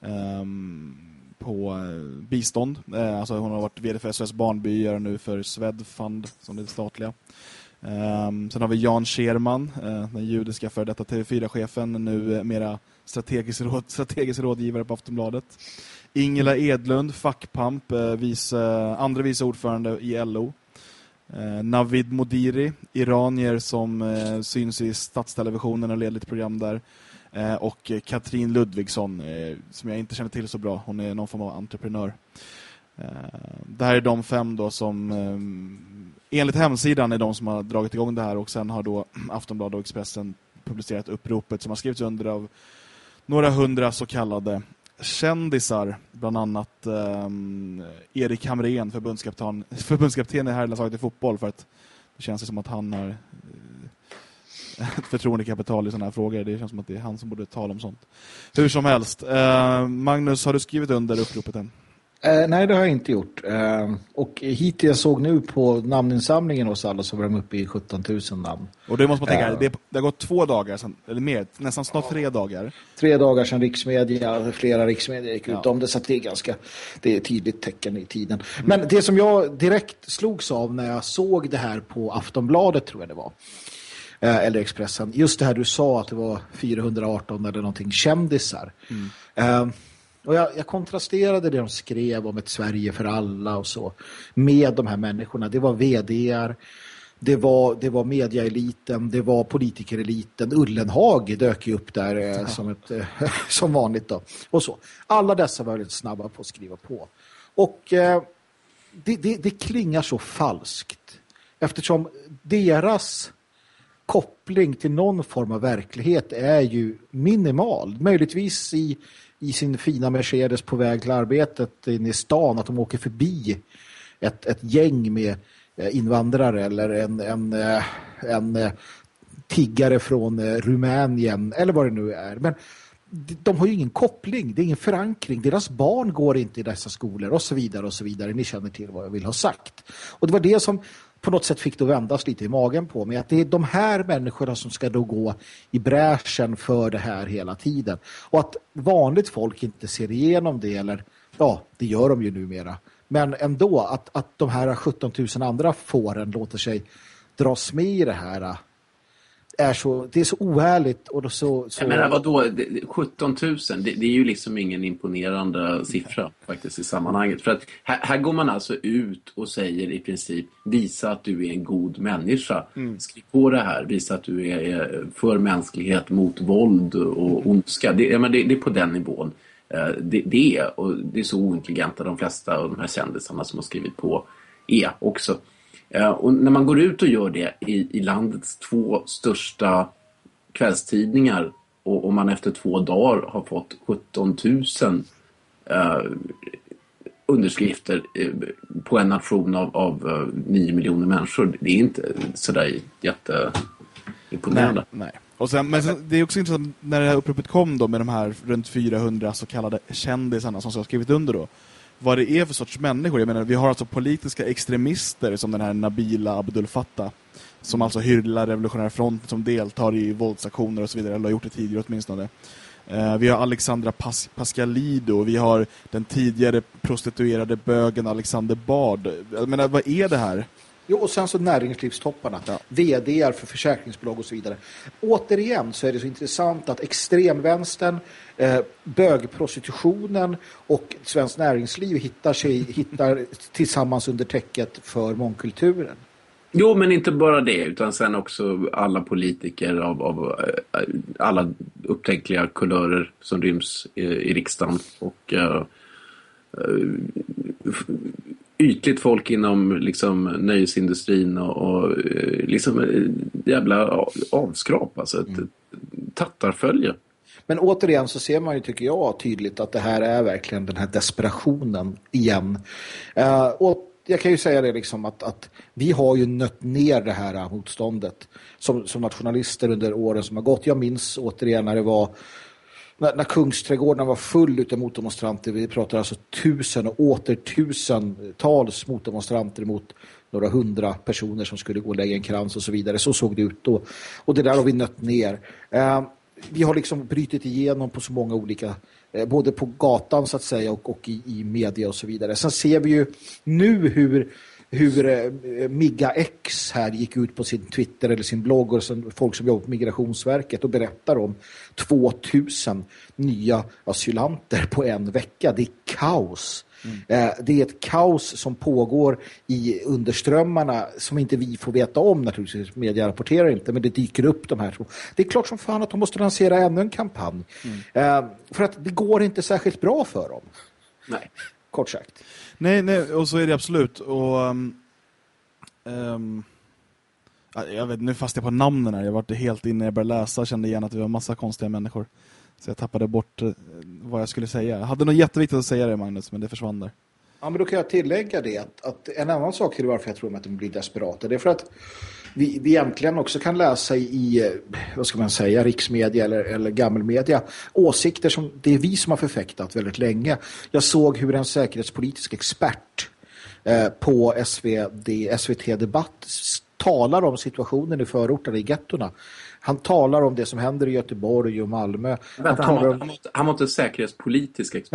ehm, på eh, bistånd. Eh, alltså hon har varit vd för SOS Barnbyar och nu för Swedfund som är det statliga. Ehm, sen har vi Jan Scherman, eh, den judiska för detta TV4-chefen, nu mera strategisk, råd, strategisk rådgivare på Aftonbladet. Ingela Edlund, fackpamp, vice, andra vice ordförande i LO. Eh, Navid Modiri, iranier som eh, syns i statstelevisionen och leder lite program där. Eh, och eh, Katrin Ludvigsson, eh, som jag inte känner till så bra. Hon är någon form av entreprenör. Eh, det här är de fem då som eh, enligt hemsidan är de som har dragit igång det här och sen har då Aftonbladet och Expressen publicerat uppropet som har skrivits under av några hundra så kallade kändisar, bland annat eh, Erik Hamrén, förbundskapten, förbundskapten i herrlandslaget i fotboll för att det känns som att han har eh, ett förtroendekapital i sådana här frågor. Det känns som att det är han som borde tala om sånt. Hur som helst. Eh, Magnus, har du skrivit under uppropet än? Eh, nej, det har jag inte gjort. Eh, och hit jag såg nu på namninsamlingen hos alla så var de uppe i 17 000 namn. Och det måste man tänka, Ja. det, det har gått två dagar sedan, eller mer, nästan snart tre dagar. Tre dagar sedan riksmedia, flera riksmedia gick ut Ja. om det, så det är ganska det är ett tydligt tecken i tiden. Men det som jag direkt slogs av när jag såg det här på Aftonbladet tror jag det var, eh, eller Expressen, just det här du sa att det var 418 eller någonting kändisar. Eh, och jag, jag kontrasterade det de skrev om ett Sverige för alla och så med de här människorna. Det var vdar, det var, det var mediaeliten, det var politikereliten. Ullenhag dök ju upp där eh, som, ett, eh, som vanligt. Då. Och så. Alla dessa var väldigt snabba på att skriva på. Och eh, det, det, det klingar så falskt. Eftersom deras koppling till någon form av verklighet är ju minimal. Möjligtvis i, i sin fina Mercedes på väg till arbetet inne i stan att de åker förbi ett, ett gäng med eh, invandrare eller en, en, eh, en eh, tiggare från Rumänien eller vad det nu är. Men de- de har ju ingen koppling, det är ingen förankring. Deras barn går inte i dessa skolor och så vidare och så vidare. Ni känner till vad jag vill ha sagt. Och det var det som på något sätt fick det att vändas lite i magen på mig. Att det är de här människorna som ska då gå i bräschen för det här hela tiden. Och att vanligt folk inte ser igenom det eller ja, det gör de ju numera. Men ändå att, att de här 17 000 andra fåren låter sig dras med i det här är så, det är så oärligt och då så, så Jag menar, vadå? Det- det- 17 000, det, det är ju liksom ingen imponerande siffra faktiskt i sammanhanget. För att här, här går man alltså ut och säger i princip visa att du är en god människa. Skriv på det här, visa att du är är för mänsklighet mot våld och ondska. Det, ja, men det, det är på den nivån. Eh, Det, det är, och det är så ointelligenta de flesta av de här kändisarna som har skrivit på är också. Eh, och när man går ut och gör det i, i landets två största kvällstidningar och och man efter två dagar har fått 17 000 eh, underskrifter eh, på en nation av, av eh, 9 miljoner människor. Det är inte sådär jätteimponerande. Nej. Och sen, men sen, det är också intressant när det här uppropet kom då med de här runt 400 så kallade kändisarna som ska skrivit under då. Vad det är för sorts människor. Jag menar, vi har alltså politiska extremister som den här Nabila Abdul Fattah som alltså hyllar revolutionära fronten som deltar i våldsaktioner och så vidare, eller har gjort det tidigare åtminstone. Eh, vi har Alexandra Pas Pascalido, vi har den tidigare prostituerade bögen Alexander Bard. Jag menar, vad är det här? Jo, och sen så näringslivstopparna, vd för försäkringsbolag och så vidare. Återigen så är det så intressant att extremvänstern, eh, bögprostitutionen och svenskt näringsliv hittar, sig, hittar tillsammans under täcket för mångkulturen. Jo, men inte bara det, utan sen också alla politiker av, av eh, alla upptänkliga kulörer som ryms i, i riksdagen. Och eh, eh, f- ytligt folk inom liksom, nöjesindustrin och, och eh, liksom eh, jävla avskrap, alltså ett, ett tattarfölje. Men återigen så ser man ju, tycker jag, tydligt att det här är verkligen den här desperationen igen. Eh, och jag kan ju säga det liksom att, att vi har ju nött ner det här motståndet som, som nationalister under åren som har gått. Jag minns återigen när det var när, när Kungsträdgården var full av motdemonstranter, vi pratar alltså tusen och åter tusentals motdemonstranter mot några hundra personer som skulle gå och lägga en krans och så vidare. Så såg det ut då. Och det där har vi nött ner. Eh, vi har liksom brytit igenom på så många olika, eh, både på gatan så att säga och, och i, i media och så vidare. Sen ser vi ju nu hur hur eh, Migga X här gick ut på sin Twitter eller sin blogg och sen folk som jobbar på Migrationsverket och berättar om 2000 nya asylanter på en vecka. Det är kaos. Eh, Det är ett kaos som pågår i underströmmarna som inte vi får veta om naturligtvis. Media rapporterar inte, men det dyker upp de här. Det är klart som fan att de måste lansera ännu en kampanj. Eh, För att det går inte särskilt bra för dem, Nej. kort sagt. Nej, nej, och så är det absolut. Och, um, um, jag vet, nu fast jag på namnen här. Jag var helt inne när jag började läsa kände igen att vi var massa konstiga människor. Så jag tappade bort eh, vad jag skulle säga. Jag hade något jätteviktigt att säga det, Magnus, men det försvann där. Ja, men då kan jag tillägga det att, att en annan sak till varför jag tror att de blir desperata det är för att vi, vi egentligen också kan läsa i, vad ska man säga, riksmedia eller, eller gammelmedia, åsikter som det är vi som har förfäktat väldigt länge. Jag såg hur en säkerhetspolitisk expert eh, på SVD, SVT Debatt talar om situationen i förorterna i gettorna. Han talar om det som händer i Göteborg och Malmö. Vänta, han, talar var, om... han, var, inte- han var inte säkerhetspolitisk expert?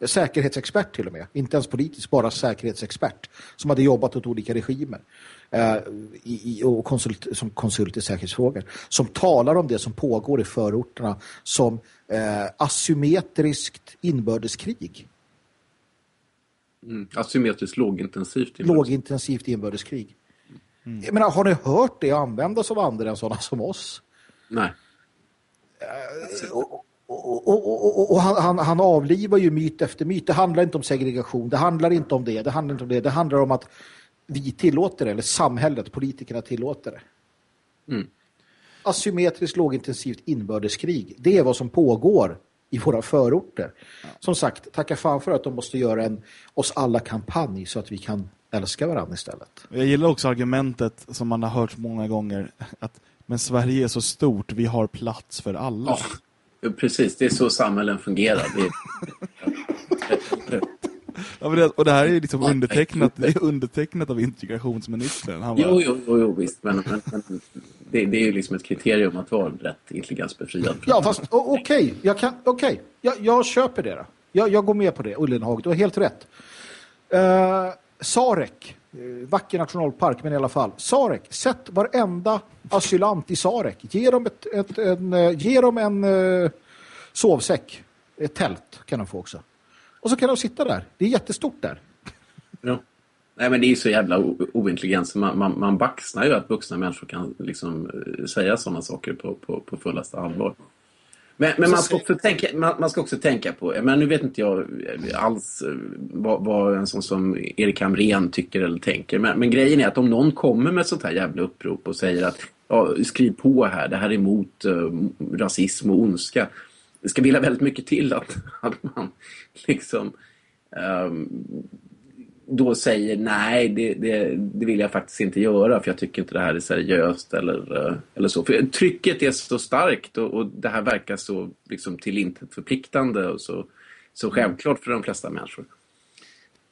Nej, säkerhetsexpert till och med. Inte ens politisk, bara säkerhetsexpert. Som hade jobbat åt olika regimer. Eh, i, och konsult, som konsult i säkerhetsfrågor. Som talar om det som pågår i förorterna som eh, asymmetriskt inbördeskrig. Mm. Asymmetriskt lågintensivt. inbördes- Lågintensivt inbördeskrig. Jag menar, har ni hört det användas av andra än sådana som oss? Nej. Och, och, och, och, och han, han, han avlivar ju myt efter myt. Det handlar inte om segregation, det handlar inte om det, det handlar inte om det. Det handlar om att vi tillåter det, eller samhället, politikerna tillåter det. Mm. Asymmetriskt lågintensivt inbördeskrig, det är vad som pågår i våra förorter. Som sagt, tacka fan för att de måste göra en oss alla kampanj så att vi kan älska varandra istället. Jag gillar också argumentet som man har hört många gånger att men Sverige är så stort, vi har plats för alla. Ja, precis. Det är så samhällen fungerar. Ja, men det, och det här är ju liksom undertecknat, det är undertecknat av integrationsministern. Han bara, Jo, jo, jo, jo visst. Men, men, men det, det är ju liksom ett kriterium att vara rätt intelligensbefriad. Ja, fast okej, jag kan, okej, jag, jag köper det då. Jag, jag går med på det, Ullenhag, du har helt rätt. Uh, Sarek, eh, vacker nationalpark, men i alla fall. Sarek, sätt varenda asylant i Sarek. Ge dem, ett, ett, en, eh, ge dem en sovsäck. Ett tält kan de få också. Och så kan de sitta där. Det är jättestort där. Ja. Nej, men det är så jävla o- ointelligent så man, man, man baxnar ju att vuxna människor kan liksom eh, säga sådana saker på, på, på fullaste allvar. Men, men man, ska också tänka, man, man ska också tänka på, men nu vet inte jag eh, alls eh, vad, vad en sån som Erik Hamrén tycker eller tänker. Men, men grejen är att om någon kommer med ett sånt här jävla upprop och säger att ja, skriv på här, det här är emot eh, rasism och ondska. Det ska vilja väldigt mycket till att, att man liksom ehm, då säger nej, det, det, det vill jag faktiskt inte göra för jag tycker inte det här är seriöst eller, eh, eller så. För trycket är så starkt och, och det här verkar så liksom, till intet förpliktande och så, så självklart för de flesta människor.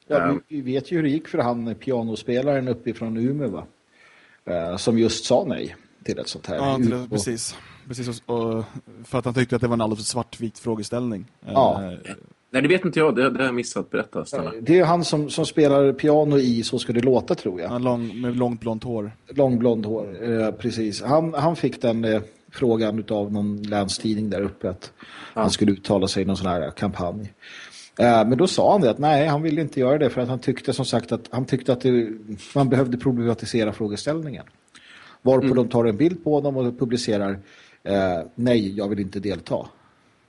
Ja, vi, vi vet ju hur det gick för han pianospelaren uppifrån Umeå va? Eh, som just sa nej till ett sånt här. Ja, Och- precis. Precis och, och, för att han tyckte att det var en alldeles svartvit frågeställning. Ja. Eh, Nej, det vet inte jag. Det, det har jag missat. Berätta, Stanna. Det är han som, som spelar piano i Så ska det låta tror jag. han lång, med långt blont hår. Lång blond hår, eh, precis. Han, han fick den eh, frågan av någon länstidning där uppe att han skulle uttala sig i någon sån här kampanj. Eh, men då sa han det att nej, han ville inte göra det för att han tyckte som sagt att han tyckte att det, man behövde problematisera frågeställningen. Varpå de tar en bild på honom och publicerar eh, nej, jag vill inte delta.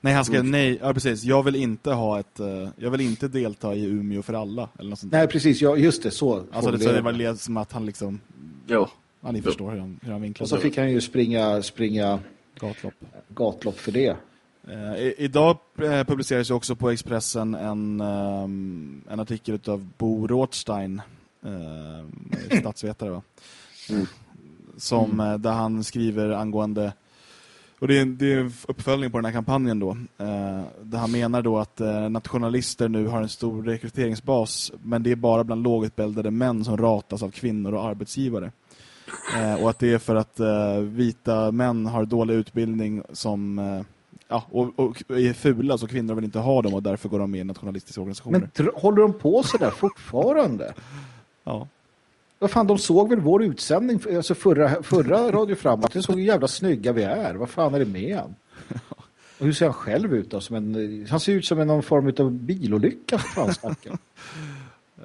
Nej, han skrev nej. Ja, precis. Jag vill inte ha ett... eh, jag vill inte delta i Umeå för alla. Eller något sånt. Nej, precis, ja, just det, så. Alltså det, så det var som att han liksom... Jo. Ja, ni förstår hur han, hur han vinklar Och så fick han ju springa, springa gatlopp. gatlopp för det. Eh, idag eh, publiceras ju också på Expressen en, ehm, en artikel av Bo Rothstein, eh, statsvetare va? Som, eh, där han skriver angående och det är, en- det är en uppföljning på den här kampanjen då. Eh, där han menar då att eh, nationalister nu har en stor rekryteringsbas men det är bara bland lågutbildade män som ratas av kvinnor och arbetsgivare. Eh, och att det är för att eh, vita män har dålig utbildning som eh, ja, och, och är fula så kvinnor vill inte ha dem och därför går de med i nationalistiska organisationer. Men håller de på så där fortfarande? ja. Vad fan, de såg väl vår utsändning, alltså förra, förra Radio Framåt, det såg hur jävla snygga vi är. Vad fan är det med han? Och hur ser han själv ut då? Som en, han ser ut som en någon form av bilolycka, för fan.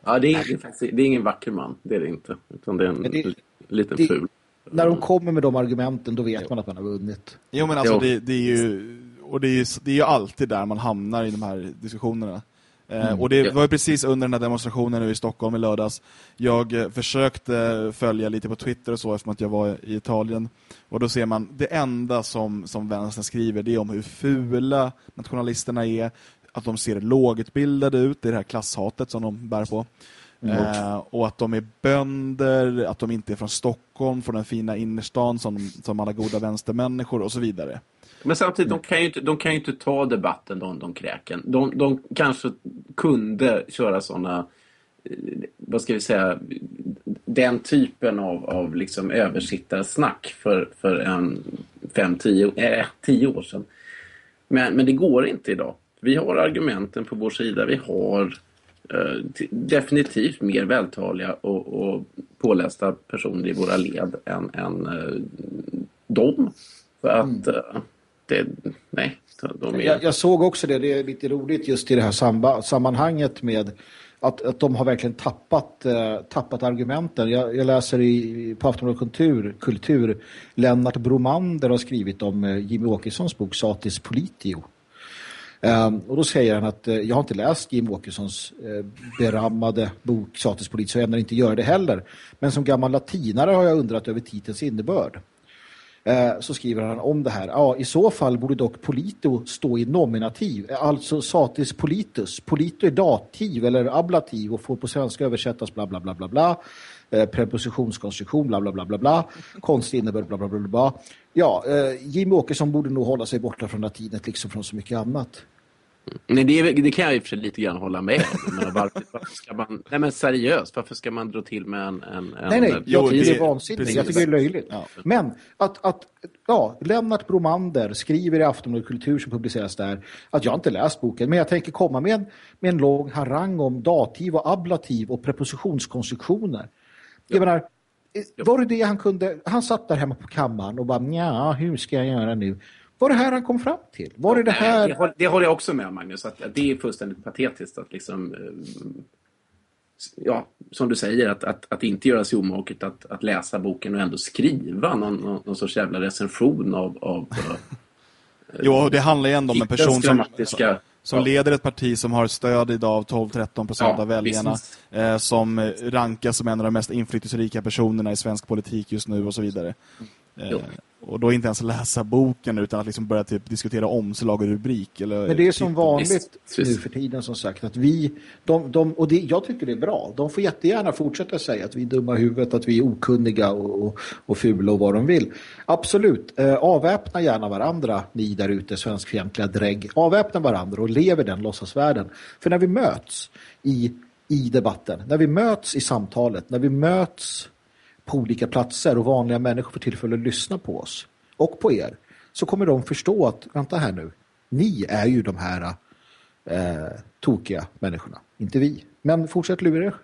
Ja, det är, det, är faktiskt, det är ingen vacker man. Det är det inte. Utan det är en det- li- liten det- ful. När de kommer med de argumenten, då vet man att man har vunnit. Jo men alltså Jo. det, det är ju och det är, ju, det är ju alltid där man hamnar i de här diskussionerna. Eh, och det var ju precis under den här demonstrationen nu i Stockholm i lördags. Jag eh, försökte följa lite på Twitter och så eftersom att jag var i Italien. Och då ser man, det enda som, som vänstern skriver det är om hur fula nationalisterna är. Att de ser lågutbildade ut, det är det här klasshatet som de bär på. Eh, och att de är bönder, att de inte är från Stockholm, från den fina innerstan som, som alla goda vänstermänniskor och så vidare. Men samtidigt, de kan ju inte, de kan ju inte ta debatten, de, de kräken. De, de kanske kunde köra sådana, eh, vad ska vi säga, den typen av, av liksom översittarsnack för, för en fem, tio, äh, tio år sedan. Men, men det går inte idag. Vi har argumenten på vår sida. Vi har eh, definitivt mer vältaliga och, och pålästa personer i våra led än, än eh, dem. För att eh, det, nej, de är... Jag, jag såg också det, det är lite roligt just i det här samba, sammanhanget med att, att de har verkligen tappat, eh, tappat argumenten. Jag, jag läser i, på Aftonbladet Kultur, Kultur, Lennart Bromander har skrivit om eh, Jimmy Åkessons bok Satis Politio. Ehm, och då säger han att eh, jag har inte läst Jim Åkessons eh, berammade bok Satis Politio så jag ämnar inte göra det heller. Men som gammal latinare har jag undrat över titelns innebörd. Eh, så skriver han om det här. Ja, i så fall borde dock polito stå i nominativ, eh, alltså satis politus. Polito är dativ eller ablativ och får på svenska översättas bla bla bla bla bla. Eh, prepositionskonstruktion bla bla bla bla bla. Konstig innebörd bla bla bla bla. Ja, eh, Jimmy Åkesson borde nog hålla sig borta från latinet liksom från så mycket annat. Nej, det, det kan jag i och för sig lite grann hålla med om. Menar, varför, varför ska man, nej men seriöst, varför ska man dra till med en... en, en Nej, nej, jag tycker det är vansinnigt. Jag tycker det är löjligt. Ja. Men att, att ja, Lennart Bromander skriver i Aftonbladet Kultur som publiceras där att jag inte läst boken, men jag tänker komma med en, med en lång harang om dativ och ablativ och prepositionskonstruktioner. Jag menar, eh, var det det han kunde, han satt där hemma på kammaren och bara, ja, hur ska jag göra nu? Var det här han kom fram till? Var det det Nej, här? Det, håller- det håller jag också med om, Magnus. Att, att det är fullständigt patetiskt att liksom... eh, Ja, som du säger, att, att, att inte göra sig omaket att, att läsa boken och ändå skriva någon, någon, någon sorts jävla recension av... av eh, Jo, det handlar ju ändå om en person som, som ja. leder ett parti som har stöd idag av 12-13 procent Ja, av väljarna. Eh, som rankas som en av de mest inflytelserika personerna i svensk politik just nu och så vidare. Eh, och då inte ens läsa boken utan att liksom börja typ diskutera omslag och rubrik. Eller Men det är som titel. vanligt nu för tiden som sagt att vi, de, de, och det, jag tycker det är bra, de får jättegärna fortsätta säga att vi är dumma i huvudet, att vi är okunniga och, och, och fula och vad de vill. Absolut, eh, avväpna gärna varandra, ni där ute, svenskfientliga drägg. Avväpna varandra och lev i den låtsasvärlden. För när vi möts i, i debatten, när vi möts i samtalet, när vi möts på olika platser och vanliga människor får tillfälle att lyssna på oss och på er så kommer de förstå att, vänta här nu, ni är ju de här eh, tokiga människorna, inte vi. Men fortsätt lura er,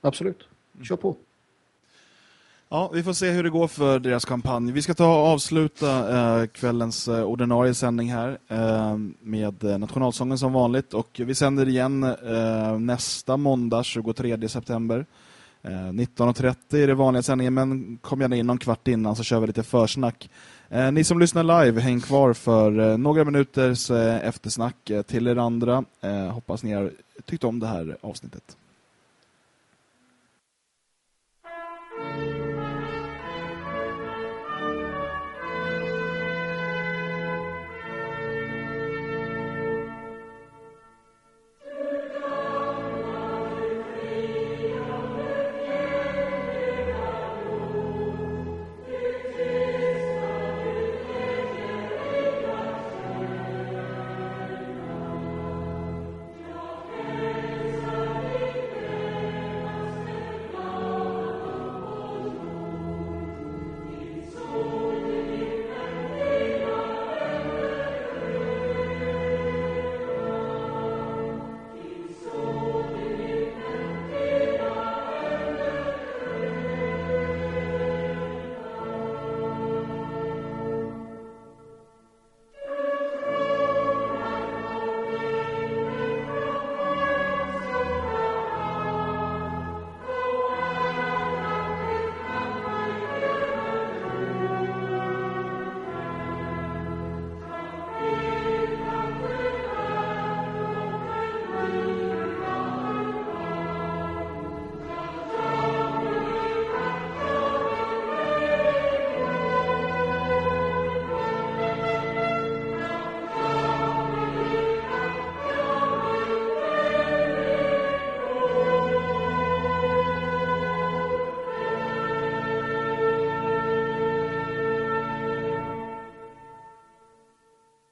absolut. Kör på. Ja, vi får se hur det går för deras kampanj. Vi ska ta och avsluta eh, kvällens eh, ordinarie sändning här eh, med eh, nationalsången som vanligt. Och vi sänder igen eh, nästa måndag, 23 september. Eh, 19.30 är det vanliga sändningen, men kom gärna in någon kvart innan så kör vi lite försnack. Eh, ni som lyssnar live, häng kvar för eh, några minuters eftersnack till er andra. Hoppas ni har tyckt om det här avsnittet.